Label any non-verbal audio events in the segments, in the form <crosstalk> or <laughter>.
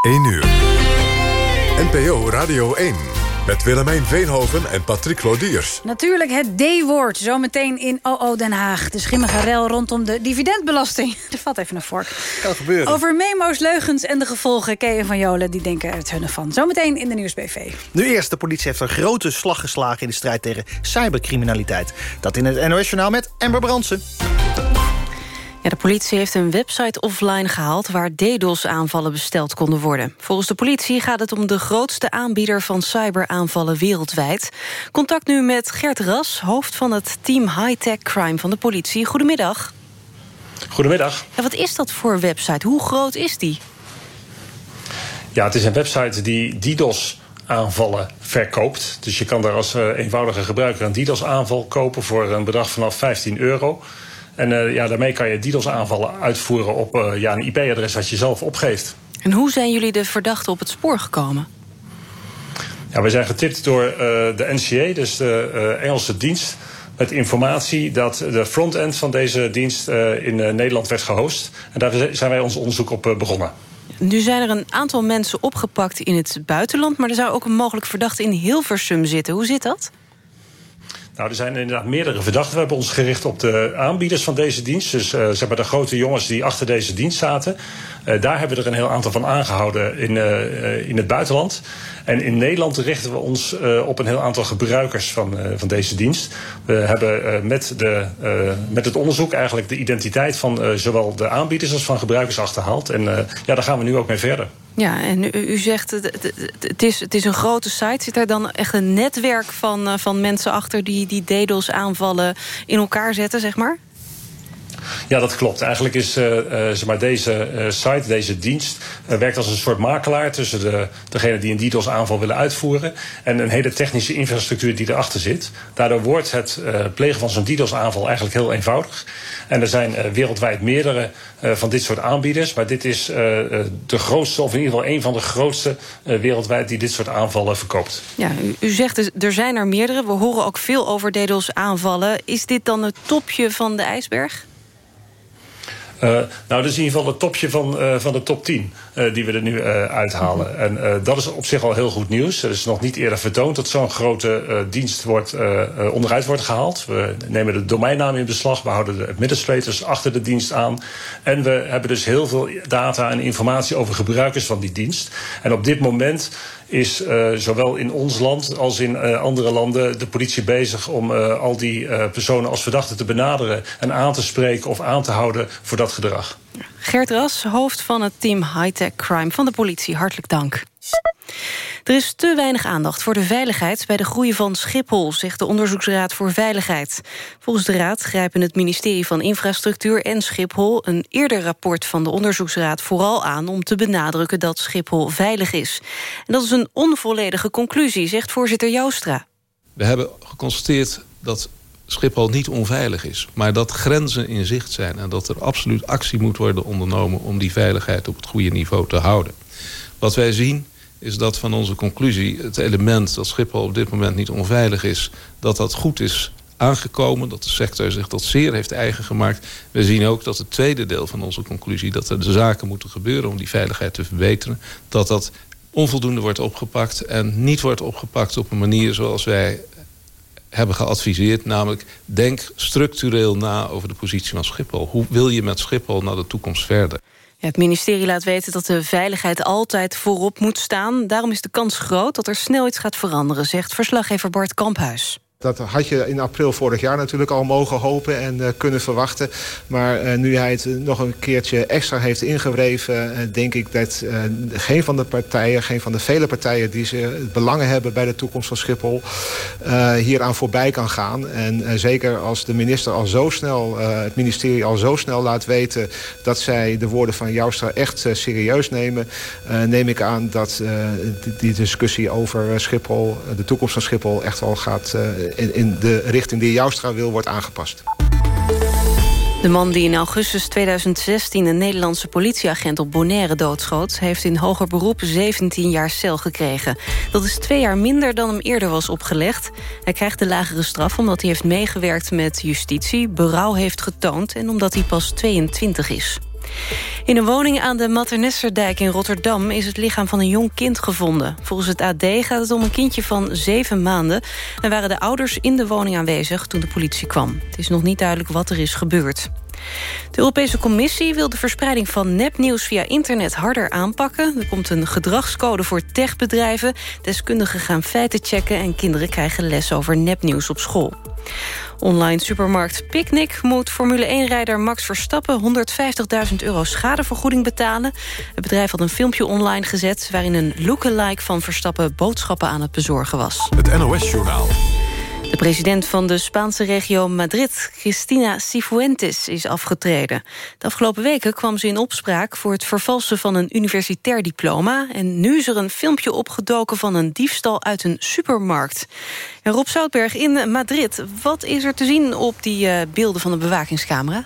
1 uur. NPO Radio 1. Met Willemijn Veenhoven en Patrick Lodiers. Natuurlijk het D-woord, zometeen in OO Den Haag. De schimmige rel rondom de dividendbelasting. <laughs> Er valt even een vork. Kan gebeuren. Over memo's, leugens en de gevolgen. Kees van Jolen, die denken er het hunne van. Zometeen in de Nieuwsbv. Nu eerst, de politie heeft een grote slag geslagen... in de strijd tegen cybercriminaliteit. Dat in het NOS Journaal met Amber Brandsen. Ja, de politie heeft een website offline gehaald... waar DDoS-aanvallen besteld konden worden. Volgens de politie gaat het om de grootste aanbieder... van cyberaanvallen wereldwijd. Contact nu met Gert Ras, hoofd van het team High-Tech Crime van de politie. Goedemiddag. Goedemiddag. Ja, wat is dat voor website? Hoe groot is die? Ja, het is een website die DDoS aanvallen verkoopt. Dus je kan daar als uh, eenvoudige gebruiker een DDoS-aanval kopen... voor een bedrag vanaf 15 euro... En uh, ja, daarmee kan je DDoS-aanvallen uitvoeren op uh, ja, een IP-adres dat je zelf opgeeft. En hoe zijn jullie de verdachten op het spoor gekomen? Ja, we zijn getipt door uh, de NCA, dus de Engelse dienst... met informatie dat de frontend van deze dienst in Nederland werd gehost. En daar zijn wij ons onderzoek op begonnen. Nu zijn er een aantal mensen opgepakt in het buitenland... maar er zou ook een mogelijk verdachte in Hilversum zitten. Hoe zit dat? Nou, er zijn inderdaad meerdere verdachten. We hebben ons gericht op de aanbieders van deze dienst. Dus uh, zeg maar de grote jongens die achter deze dienst zaten. Uh, daar hebben we er een heel aantal van aangehouden in, uh, in het buitenland. En in Nederland richten we ons op een heel aantal gebruikers van, van deze dienst. We hebben met, de, met het onderzoek eigenlijk de identiteit van zowel de aanbieders als van gebruikers achterhaald. En ja, daar gaan we nu ook mee verder. Ja, en u, zegt het, is, het is een grote site. Zit er dan echt een netwerk van, van mensen achter... die, die DDoS-aanvallen in elkaar zetten, zeg maar? Ja, dat klopt. Eigenlijk is uh, uh, zeg maar deze uh, site, deze dienst, werkt als een soort makelaar tussen de, degene die een DDoS-aanval willen uitvoeren en een hele technische infrastructuur die erachter zit. Daardoor wordt het plegen van zo'n DDoS-aanval eigenlijk heel eenvoudig. En er zijn wereldwijd meerdere van dit soort aanbieders, maar dit is de grootste, of in ieder geval een van de grootste wereldwijd die dit soort aanvallen verkoopt. Ja, u, zegt dus, er zijn er meerdere. We horen ook veel over DDoS-aanvallen. Is dit dan het topje van de ijsberg? Uh, nou, dat is in ieder geval het topje van, uh, van de top 10 uh, die we er nu uithalen. En dat is op zich al heel goed nieuws. Er is nog niet eerder vertoond dat zo'n grote dienst wordt, onderuit wordt gehaald. We nemen de domeinnaam in beslag. We houden de administrators achter de dienst aan. En we hebben dus heel veel data en informatie over gebruikers van die dienst. En op dit moment is uh, zowel in ons land als in uh, andere landen de politie bezig om uh, al die personen als verdachten te benaderen en aan te spreken of aan te houden voor dat gedrag. Gert Ras, hoofd van het team Hightech Crime van de politie. Hartelijk dank. Er is te weinig aandacht voor de veiligheid bij de groei van Schiphol, zegt de Onderzoeksraad voor Veiligheid. Volgens de raad grijpen het ministerie van Infrastructuur en Schiphol een eerder rapport van de Onderzoeksraad vooral aan om te benadrukken dat Schiphol veilig is. En dat is een onvolledige conclusie, zegt voorzitter Joustra. We hebben geconstateerd dat Schiphol niet onveilig is. Maar dat grenzen in zicht zijn en dat er absoluut actie moet worden ondernomen... om die veiligheid op het goede niveau te houden. Wat wij zien is dat van onze conclusie het element dat Schiphol op dit moment niet onveilig is... dat dat goed is aangekomen, dat de sector zich dat zeer heeft eigen gemaakt. We zien ook dat het tweede deel van onze conclusie... dat er de zaken moeten gebeuren om die veiligheid te verbeteren... dat dat onvoldoende wordt opgepakt en niet wordt opgepakt op een manier zoals wij hebben geadviseerd. Namelijk, denk structureel na over de positie van Schiphol. Hoe wil je met Schiphol naar de toekomst verder? Het ministerie laat weten dat de veiligheid altijd voorop moet staan. Daarom is de kans groot dat er snel iets gaat veranderen... zegt verslaggever Bart Kamphuis. Dat had je in april vorig jaar natuurlijk al mogen hopen en uh, kunnen verwachten. Maar uh, nu hij het nog een keertje extra heeft ingewreven... Uh, denk ik dat geen van de partijen, geen van de vele partijen... die ze belangen hebben bij de toekomst van Schiphol... hieraan voorbij kan gaan. En zeker als de minister al zo snel, het ministerie al zo snel laat weten... dat zij de woorden van Joustra echt serieus nemen... neem ik aan dat die, die, discussie over Schiphol, de toekomst van Schiphol... echt wel gaat in, de richting die Joustra wil wordt aangepast. De man die in augustus 2016 een Nederlandse politieagent op Bonaire doodschoot... heeft in hoger beroep 17 jaar cel gekregen. Dat is twee jaar minder dan hem eerder was opgelegd. Hij krijgt de lagere straf omdat hij heeft meegewerkt met justitie... berouw heeft getoond en omdat hij pas 22 is. In een woning aan de Maternesserdijk in Rotterdam... is het lichaam van een jong kind gevonden. Volgens het AD gaat het om een kindje van zeven maanden... en waren de ouders in de woning aanwezig toen de politie kwam. Het is nog niet duidelijk wat er is gebeurd. De Europese Commissie wil de verspreiding van nepnieuws via internet harder aanpakken. Er komt een gedragscode voor techbedrijven. Deskundigen gaan feiten checken en kinderen krijgen les over nepnieuws op school. Online supermarkt Picnic moet Formule 1-rijder Max Verstappen 150.000 euro schadevergoeding betalen. Het bedrijf had een filmpje online gezet waarin een lookalike van Verstappen boodschappen aan het bezorgen was. Het NOS-journaal. De president van de Spaanse regio Madrid, Cristina Cifuentes, is afgetreden. De afgelopen weken kwam ze in opspraak voor het vervalsen van een universitair diploma. En nu is er een filmpje opgedoken van een diefstal uit een supermarkt. Rob Zoutberg in Madrid, wat is er te zien op die uh, beelden van de bewakingscamera?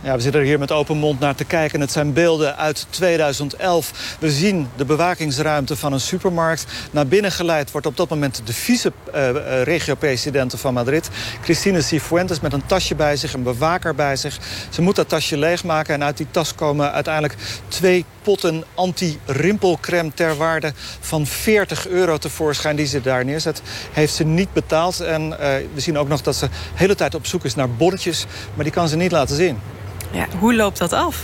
Ja, we zitten er hier met open mond naar te kijken. Het zijn beelden uit 2011. We zien de bewakingsruimte van een supermarkt. Naar binnen geleid wordt op dat moment de vice-regio-presidente uh, van Madrid. Cristina Cifuentes met een tasje bij zich, een bewaker bij zich. Ze moet dat tasje leegmaken en uit die tas komen uiteindelijk twee potten anti-rimpelcreme ter waarde van 40 euro tevoorschijn die ze daar neerzet. Heeft ze niet betaald en uh, we zien ook nog dat ze de hele tijd op zoek is naar bonnetjes, maar die kan ze niet laten zien. Ja, hoe loopt dat af?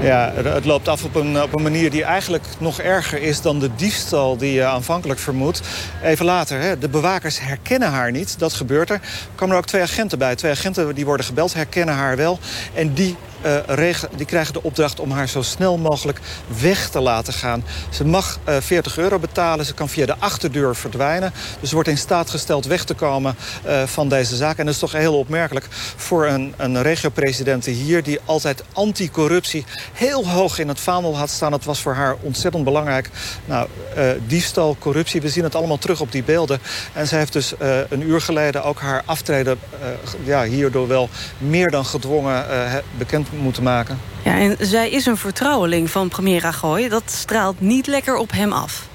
Ja, het loopt af op een, op een manier die eigenlijk nog erger is... dan de diefstal die je aanvankelijk vermoedt. Even later, hè, de bewakers herkennen haar niet. Dat gebeurt er. Er komen er ook twee agenten bij. Twee agenten die worden gebeld, herkennen haar wel. En die uh, die krijgen de opdracht om haar zo snel mogelijk weg te laten gaan. Ze mag uh, 40 euro betalen, ze kan via de achterdeur verdwijnen. Dus wordt in staat gesteld weg te komen uh, van deze zaak. En dat is toch heel opmerkelijk voor een, een regio-president hier... die altijd anticorruptie heel hoog in het vaandel had staan. Het was voor haar ontzettend belangrijk. Nou, diefstal, corruptie, we zien het allemaal terug op die beelden. En zij heeft dus een uur geleden ook haar aftreden... ja, hierdoor wel meer dan gedwongen bekend moeten maken. Ja, en zij is een vertrouweling van premier Rajoy. Dat straalt niet lekker op hem af.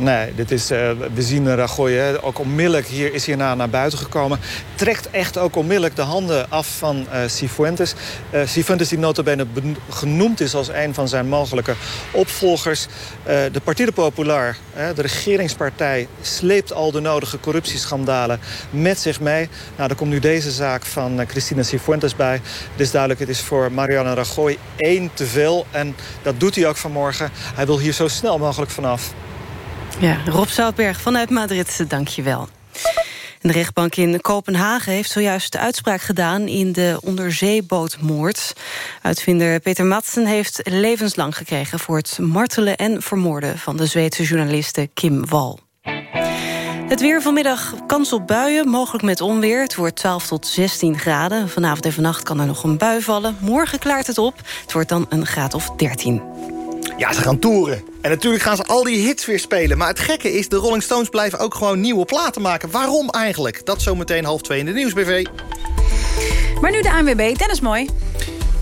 Nee, dit is, uh, we zien Rajoy hè, ook onmiddellijk hier is hierna naar buiten gekomen. Trekt echt ook onmiddellijk de handen af van uh, Cifuentes. Uh, Cifuentes die notabene genoemd is als een van zijn mogelijke opvolgers. de Partido Popular, de regeringspartij, sleept al de nodige corruptieschandalen met zich mee. Nou, er komt nu deze zaak van Cristina Cifuentes bij. Het is duidelijk, het is voor Mariano Rajoy één te veel. En dat doet hij ook vanmorgen. Hij wil hier zo snel mogelijk vanaf. Ja, Rob Zoutberg vanuit Madrid, dank je wel. De rechtbank in Kopenhagen heeft zojuist de uitspraak gedaan... in de onderzeebootmoord. Uitvinder Peter Madsen heeft levenslang gekregen... voor het martelen en vermoorden van de Zweedse journaliste Kim Wall. Het weer vanmiddag kans op buien, mogelijk met onweer. Het wordt 12 tot 16 graden. Vanavond en vannacht kan er nog een bui vallen. Morgen klaart het op. Het wordt dan een graad of 13. Ja, ze gaan toeren. En natuurlijk gaan ze al die hits weer spelen. Maar het gekke is, de Rolling Stones blijven ook gewoon nieuwe platen maken. Waarom eigenlijk? Dat zometeen half twee in de Nieuwsbv. Maar nu de ANWB. Dennis Mooi.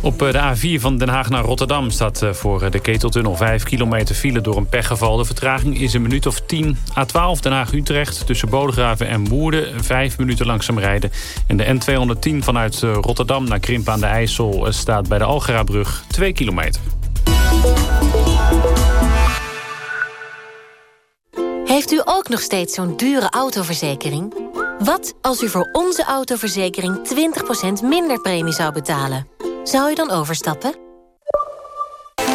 Op eh, de A4 van Den Haag naar Rotterdam staat eh, voor eh, de Keteltunnel 5 kilometer file door een pechgeval. De vertraging is een minuut of 10. A12 Den Haag-Utrecht tussen Bodegraven en Moerden 5 minuten langzaam rijden. En de N210 vanuit Rotterdam naar Krimp aan de IJssel staat bij de Algerabrug 2 kilometer. Heeft u ook nog steeds zo'n dure autoverzekering? Wat als u voor onze autoverzekering 20% minder premie zou betalen? Zou u dan overstappen?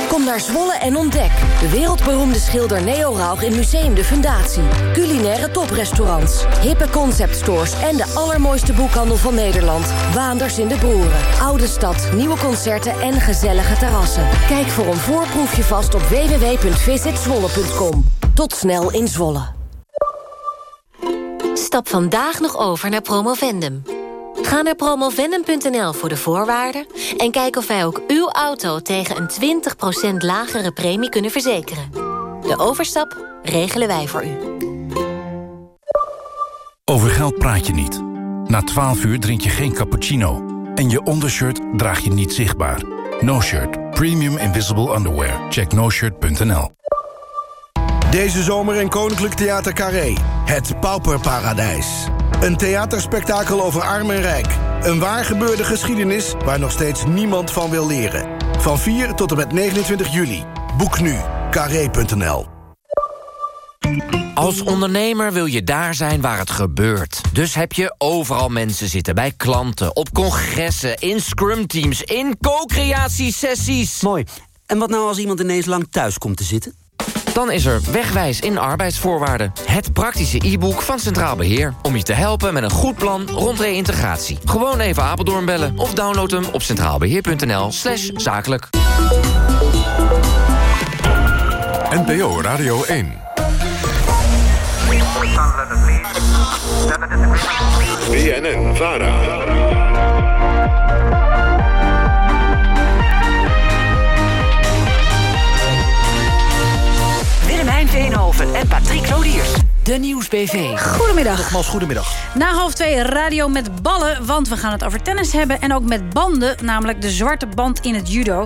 Kom naar Zwolle en ontdek. De wereldberoemde schilder Neo Rauch in Museum de Fundatie. Culinaire toprestaurants, hippe conceptstores... en de allermooiste boekhandel van Nederland. Waanders in de Broeren. Oude stad, nieuwe concerten en gezellige terrassen. Kijk voor een voorproefje vast op www.visitzwolle.com. Tot snel in Zwolle. Stap vandaag nog over naar Promovendum. Ga naar promovendum.nl voor de voorwaarden... en kijk of wij ook uw auto tegen een 20% lagere premie kunnen verzekeren. De overstap regelen wij voor u. Over geld praat je niet. Na 12 uur drink je geen cappuccino. En je ondershirt draag je niet zichtbaar. No Shirt. Premium Invisible Underwear. Check noshirt.nl Deze zomer in Koninklijk Theater Carré. Het Pauperparadijs. Een theaterspektakel over arm en rijk. Een waar gebeurde geschiedenis waar nog steeds niemand van wil leren. Van 4 tot en met 29 juli. Boek nu. Carré.nl Als ondernemer wil je daar zijn waar het gebeurt. Dus heb je overal mensen zitten, bij klanten, op congressen... in scrum-teams, in co-creatiesessies. Mooi. En wat nou als iemand ineens lang thuis komt te zitten? Dan is er Wegwijs in arbeidsvoorwaarden. Het praktische e-book van Centraal Beheer. Om je te helpen met een goed plan rond reïntegratie. Gewoon even Apeldoorn bellen of download hem op centraalbeheer.nl slash zakelijk. NPO Radio 1. BNN Vara. En Patrick Lodiers. De Nieuwsbv. Goedemiddag. Nogmaals, goedemiddag. Na half twee radio met ballen, want we gaan het over tennis hebben... en ook met banden, namelijk de zwarte band in het judo.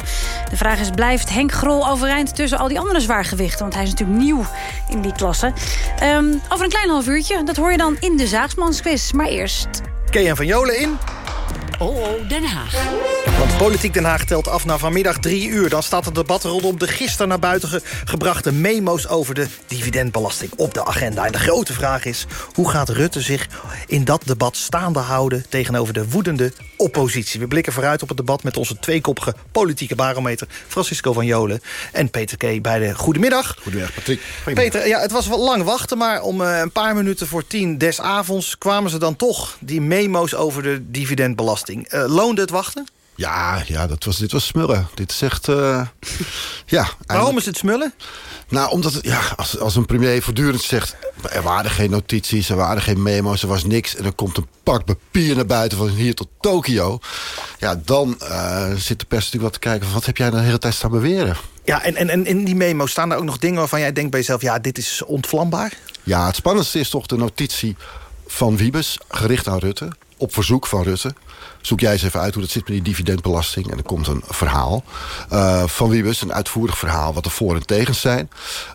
De vraag is, blijft Henk Grol overeind tussen al die andere zwaargewichten? Want hij is natuurlijk nieuw in die klasse. Ehm, over een klein half uurtje, dat hoor je dan in de Zaagsmansquiz. Maar eerst... Kean van Jolen in. Oh, Den Haag. Want Politiek Den Haag telt af naar vanmiddag drie uur. Dan staat het debat rondom de gisteren naar buiten ge gebrachte memo's... over de dividendbelasting op de agenda. En de grote vraag is, hoe gaat Rutte zich in dat debat staande houden... tegenover de woedende oppositie? We blikken vooruit op het debat met onze tweekoppige politieke barometer... Francisco van Jolen en Peter K. bij de Goedemiddag. Goedemiddag, Patrick. Peter, ja, het was wel lang wachten, maar om uh, een paar minuten voor tien des avonds... kwamen ze dan toch, die memo's over de dividendbelasting. Uh, loonde het wachten? Ja, ja dat was, dit was smullen. Dit is echt... Uh, ja, Waarom is het smullen? Nou, omdat het, ja, als, als een premier voortdurend zegt... er waren geen notities, er waren geen memo's, er was niks... en er komt een pak papier naar buiten van hier tot Tokio... ja, dan uh, zit de pers natuurlijk wat te kijken... van wat heb jij de hele tijd staan beweren? Ja, en, en, en in die memo's staan er ook nog dingen waarvan jij denkt bij jezelf... ja, dit is ontvlambaar? Ja, het spannendste is toch de notitie van Wiebes, gericht aan Rutte... op verzoek van Rutte zoek jij eens even uit hoe dat zit met die dividendbelasting. En er komt een verhaal uh, van Wiebes, een uitvoerig verhaal... wat er voor en tegen zijn.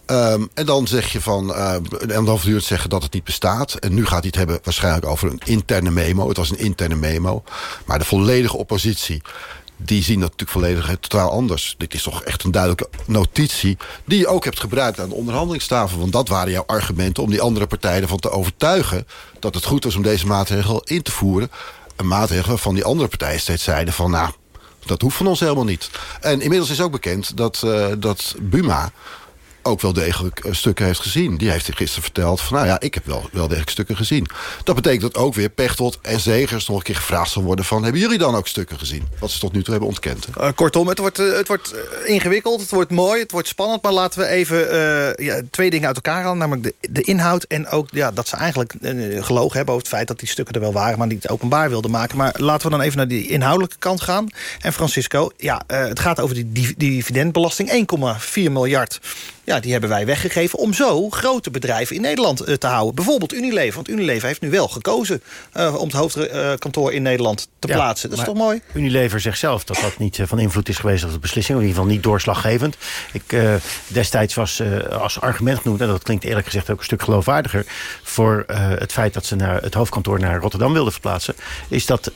Um, en dan zeg je van... Uh, en dan zeggen dat het niet bestaat. En nu gaat hij het hebben waarschijnlijk over een interne memo. Het was een interne memo. Maar de volledige oppositie die zien dat natuurlijk volledig totaal anders. Dit is toch echt een duidelijke notitie... die je ook hebt gebruikt aan de onderhandelingstafel. Want dat waren jouw argumenten om die andere partijen ervan te overtuigen... dat het goed was om deze maatregel in te voeren een maatregel waarvan die andere partijen steeds zeiden van... nou, dat hoeft van ons helemaal niet. En inmiddels is ook bekend dat, uh, dat Buma ook wel degelijk uh, stukken heeft gezien. Die heeft gisteren verteld van... nou ja, ik heb wel, wel degelijk stukken gezien. Dat betekent dat ook weer Pechtold en Zegers nog een keer gevraagd zal worden... van hebben jullie dan ook stukken gezien? Wat ze tot nu toe hebben ontkend. Uh, kortom, het wordt, het wordt ingewikkeld, het wordt mooi, het wordt spannend... maar laten we even ja, twee dingen uit elkaar halen. Namelijk de, de inhoud en ook ja, dat ze eigenlijk gelogen hebben... over het feit dat die stukken er wel waren... maar niet openbaar wilden maken. Maar laten we dan even naar die inhoudelijke kant gaan. En Francisco, ja, het gaat over die dividendbelasting. 1,4 miljard ja, die hebben wij weggegeven om zo grote bedrijven in Nederland uh, te houden. Bijvoorbeeld Unilever. Want Unilever heeft nu wel gekozen uh, om het hoofdkantoor uh, in Nederland te ja, plaatsen. Dat is toch mooi? Unilever zegt zelf dat dat niet van invloed is geweest op de beslissing. In ieder geval niet doorslaggevend. Ik destijds was als argument genoemd, en dat klinkt eerlijk gezegd ook een stuk geloofwaardiger... voor het feit dat ze naar het hoofdkantoor naar Rotterdam wilden verplaatsen... is dat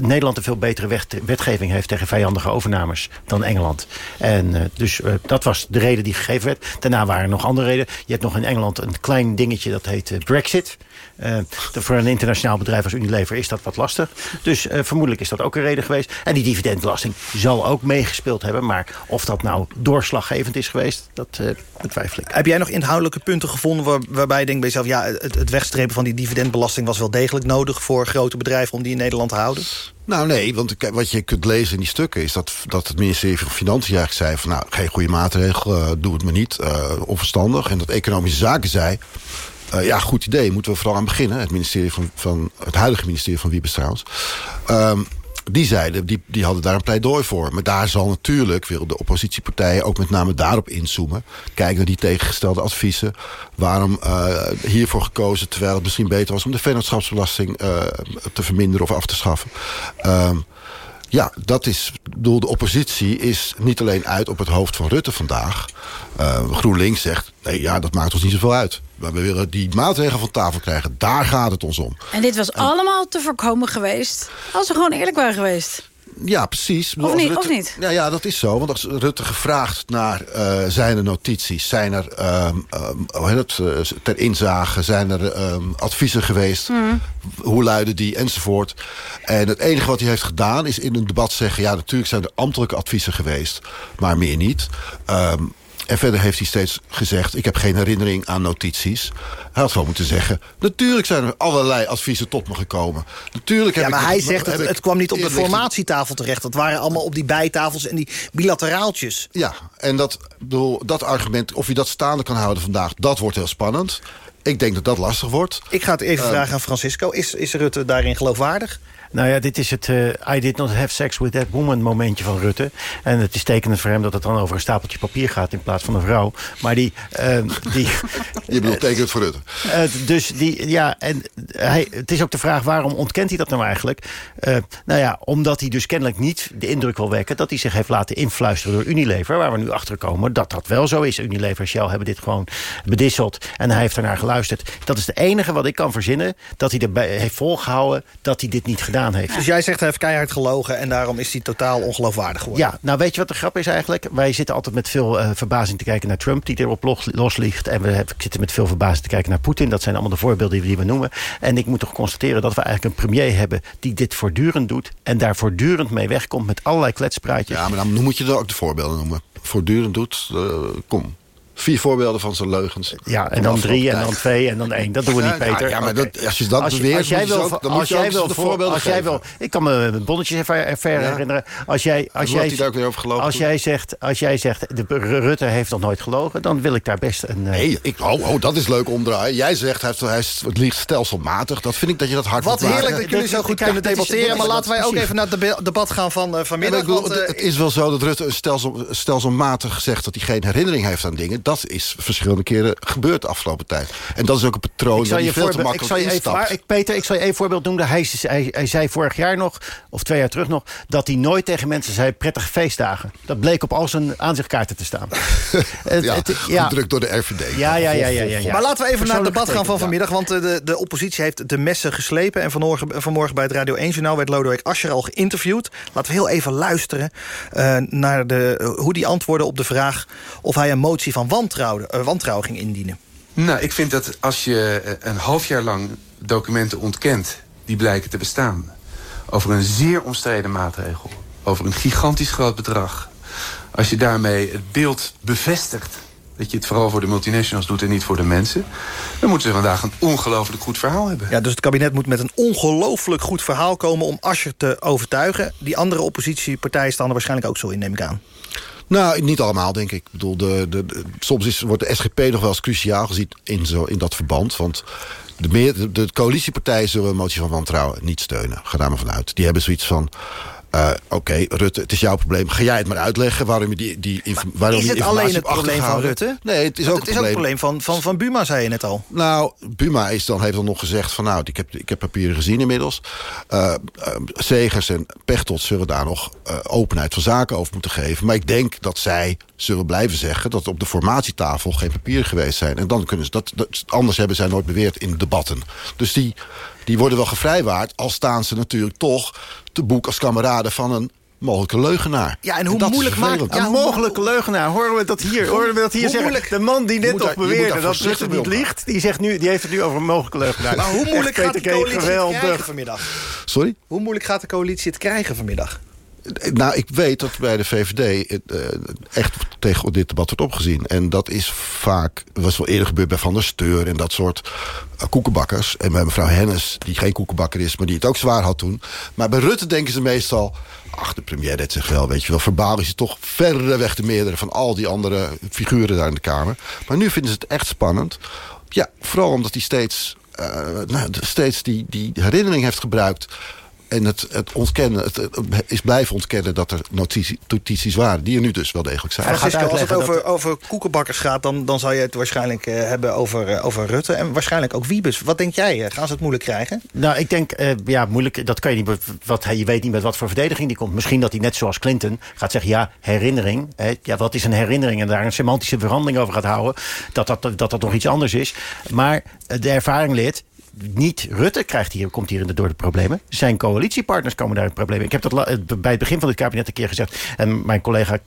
Nederland een veel betere wet, wetgeving heeft tegen vijandige overnames dan Engeland. En dus dat was de reden die gegeven werd. Daarna waren er nog andere redenen. Je hebt nog in Engeland een klein dingetje dat heet uh, Brexit. Uh, voor een internationaal bedrijf als Unilever is dat wat lastig. Dus uh, vermoedelijk is dat ook een reden geweest. En die dividendbelasting zal ook meegespeeld hebben. Maar of dat nou doorslaggevend is geweest, dat uh, betwijfel ik. Heb jij nog inhoudelijke punten gevonden waar, waarbij je denkt bij jezelf... ja, het, het wegstrepen van die dividendbelasting was wel degelijk nodig... voor grote bedrijven om die in Nederland te houden? Nou nee, want wat je kunt lezen in die stukken... is dat, dat het ministerie van Financiën eigenlijk zei... van nou, geen goede maatregel, uh, doe het maar niet, uh, onverstandig. En dat Economische Zaken zei... Uh, ja, goed idee, moeten we vooral aan beginnen. Het, ministerie van, van, het huidige ministerie van Wiebes trouwens. Um, die zeiden, die, die hadden daar een pleidooi voor. Maar daar zal natuurlijk, willen de oppositiepartijen ook met name daarop inzoomen. Kijken naar die tegengestelde adviezen. Waarom uh, hiervoor gekozen, terwijl het misschien beter was... om de vennootschapsbelasting uh, te verminderen of af te schaffen. Um, ja, dat is... bedoel, de oppositie is niet alleen uit op het hoofd van Rutte vandaag. GroenLinks zegt, nee, ja, dat maakt ons niet zoveel uit. Maar we willen die maatregelen van tafel krijgen. Daar gaat het ons om. En dit was allemaal te voorkomen geweest... als ze gewoon eerlijk waren geweest. Ja, precies. Of niet, Rutte- of niet? Ja, ja, dat is zo. Want als Rutte gevraagd naar eh, zijn er notities... zijn er heet het, eh, ter inzage, zijn er ehm, adviezen geweest... Hmm. hoe luiden die, enzovoort. En het enige wat hij heeft gedaan is in een debat zeggen... ja, natuurlijk zijn er ambtelijke adviezen geweest, maar meer niet. En verder heeft hij steeds gezegd... ik heb geen herinnering aan notities. Hij had gewoon moeten zeggen... natuurlijk zijn er allerlei adviezen tot me gekomen. Natuurlijk heb Ja, maar ik, hij zegt heb het, kwam niet op de formatietafel terecht. Dat waren allemaal op die bijtafels en die bilateraaltjes. Ja, en dat, bedoel, dat argument, of je dat staande kan houden vandaag... dat wordt heel spannend. Ik denk dat dat lastig wordt. Ik ga het even Ehm, vragen aan Francisco. Is, is Rutte daarin geloofwaardig? Nou ja, dit is het eh, I did not have sex with that woman momentje van Rutte. En het is tekenend voor hem dat het dan over een stapeltje papier gaat... in plaats van een vrouw. Maar die... eh, die <laughs> Je bedoelt tekenend voor Rutte. Eh, dus die, ja, en hij, het is ook de vraag waarom ontkent hij dat nou eigenlijk? Eh, nou ja, omdat hij dus kennelijk niet de indruk wil wekken... dat hij zich heeft laten influisteren door Unilever... waar we nu achter komen dat dat wel zo is. Unilever en Shell hebben dit gewoon bedisseld en hij heeft ernaar geluisterd. Dat is het enige wat ik kan verzinnen... dat hij erbij heeft volgehouden dat hij dit niet gedaan heeft. Dus jij zegt hij heeft keihard gelogen... en daarom is hij totaal ongeloofwaardig geworden. Ja, nou weet je wat de grap is eigenlijk? Wij zitten altijd met veel eh, verbazing te kijken naar Trump... die erop los, los ligt. En we hebben- zitten met veel verbazing te kijken naar Poetin. Dat zijn allemaal de voorbeelden die we, die we noemen. En ik moet toch constateren dat we eigenlijk een premier hebben... die dit voortdurend doet en daar voortdurend mee wegkomt... met allerlei kletspraatjes. Ja, maar dan moet je er ook de voorbeelden noemen. Voortdurend doet, eh, kom. Vier voorbeelden van zijn leugens. Ja, en dan drie en dan twee en dan één. Dat doen we niet, ja, Peter. ja, maar dat- als je dat als, beweert, als jij wil, ze ook- dan als moet je jij ook wil, de voor- voorbeelden als jij wil, ik kan me bonnetjes even ver Ja. herinneren. Als jij, als jij, daar ook weer over gelogen als jij zegt, als jij zegt, de Rutte heeft nog nooit gelogen, dan wil ik daar best een. eh, Nee, ik, oh, oh, dat is leuk omdraaien. Jij zegt hij, heeft- hij is- het liegt stelselmatig. Dat vind ik dat je dat hard Wat moet heerlijk dat jullie zo goed kijk, kunnen debatteren. is Maar laten wij ook even naar het debat gaan van eh, vanmiddag. eh, het is wel zo dat Rutte stelselmatig zegt dat hij geen herinnering heeft aan dingen. Dat is verschillende keren gebeurd de afgelopen tijd. En dat is ook een patroon Ik dat je veel te voorbeeld, ik makkelijk zal je even, maar ik, Peter, ik zal je één voorbeeld noemen. Hij, hij, hij zei vorig jaar nog, of twee jaar terug nog... dat hij nooit tegen mensen zei prettige feestdagen. Dat bleek op al zijn aanzichtkaarten te staan. <laughs> Het- ja, het- gedrukt door de RVD. Ja, ja, ja, ja, ja, ja. Maar laten we even naar het debat gaan van vanmiddag. Want eh, de, de oppositie heeft de messen geslepen. En vanmorgen, vanmorgen bij het Radio 1-journaal werd Lodewijk Asscher al geïnterviewd. Laten we heel even luisteren eh, naar de, hoe die antwoordde op de vraag... of hij een motie van wantrouwen, eh, wantrouwen ging indienen. Nou, ik vind dat als je eh, een half jaar lang documenten ontkent... die blijken te bestaan... over een zeer omstreden maatregel... over een gigantisch groot bedrag... als je daarmee het beeld bevestigt... dat je het vooral voor de multinationals doet en niet voor de mensen... dan moeten ze vandaag een ongelooflijk goed verhaal hebben. Ja, dus het kabinet moet met een ongelooflijk goed verhaal komen... om Asscher te overtuigen. Die andere oppositiepartijen staan er waarschijnlijk ook zo in, neem ik aan. Nou, niet allemaal, denk ik. ik bedoel, de, de, soms is, wordt de SGP nog wel eens cruciaal gezien in, zo, in dat verband. Want de, meer, de, de coalitiepartijen zullen een motie van wantrouwen niet steunen. Ga daar maar vanuit. Die hebben zoiets van... eh, Oké, Rutte, het is jouw probleem. Ga jij het maar uitleggen waarom je die, die, waarom is het alleen het probleem van? Rutte? Nee, het is Want ook het is ook het probleem van, van, van Buma, zei je net al. Nou, Buma is dan, heeft dan nog gezegd van... nou, ik heb, ik heb papieren gezien inmiddels. Segers en Pechtold zullen daar nog openheid van zaken over moeten geven. Maar ik denk dat zij zullen blijven zeggen... dat op de formatietafel geen papieren geweest zijn. En dan kunnen ze dat, dat... Anders hebben zij nooit beweerd in debatten. Dus die, die worden wel gevrijwaard... al staan ze natuurlijk toch te boek als kameraden van een mogelijke leugenaar. Ja, en hoe moeilijk maakt- vervelend. Een mogelijke leugenaar, horen we dat hier, horen we dat hier zeggen? moeilijk- De man die net nog beweerde dat Rutte niet mee liegt... Die, zegt nu, die heeft het nu over een mogelijke leugenaar. Maar hoe <laughs> moeilijk Echt, gaat de coalitie het krijgen vanmiddag? Sorry? Hoe moeilijk gaat de coalitie het krijgen vanmiddag? Nou, ik weet dat bij de VVD eh, echt tegen dit debat wordt opgezien. En dat is vaak, was wel eerder gebeurd bij Van der Steur... en dat soort eh, koekenbakkers. En bij mevrouw Hennis, die geen koekenbakker is... maar die het ook zwaar had toen. Maar bij Rutte denken ze meestal... ach, de premier redt zich wel, weet je wel. Verbaal is hij toch verreweg de meerdere... van al die andere figuren daar in de Kamer. Maar nu vinden ze het echt spannend. Ja, vooral omdat hij steeds, eh, nou, steeds die, die herinnering heeft gebruikt en het, het ontkennen, het, het is blijven ontkennen dat er notitie, notities waren... die er nu dus wel degelijk zijn. Francisco, als het over, over koekenbakkers gaat... Dan, dan zou je het waarschijnlijk uh, hebben over, uh, over Rutte... en waarschijnlijk ook Wiebes. Wat denk jij? Uh, gaan ze het moeilijk krijgen? Nou, ik denk, ja, moeilijk, dat kan je niet... Wat, je weet niet met wat voor verdediging die komt. Misschien dat hij net zoals Clinton gaat zeggen... ja, herinnering, hè, ja, wat is een herinnering? En daar een semantische verandering over gaat houden. Dat dat, dat, dat nog iets anders is. Maar de ervaring leert niet Rutte krijgt hier, komt hier door de problemen. Zijn coalitiepartners komen daar in problemen. Ik heb dat bij het begin van het kabinet een keer gezegd. En mijn collega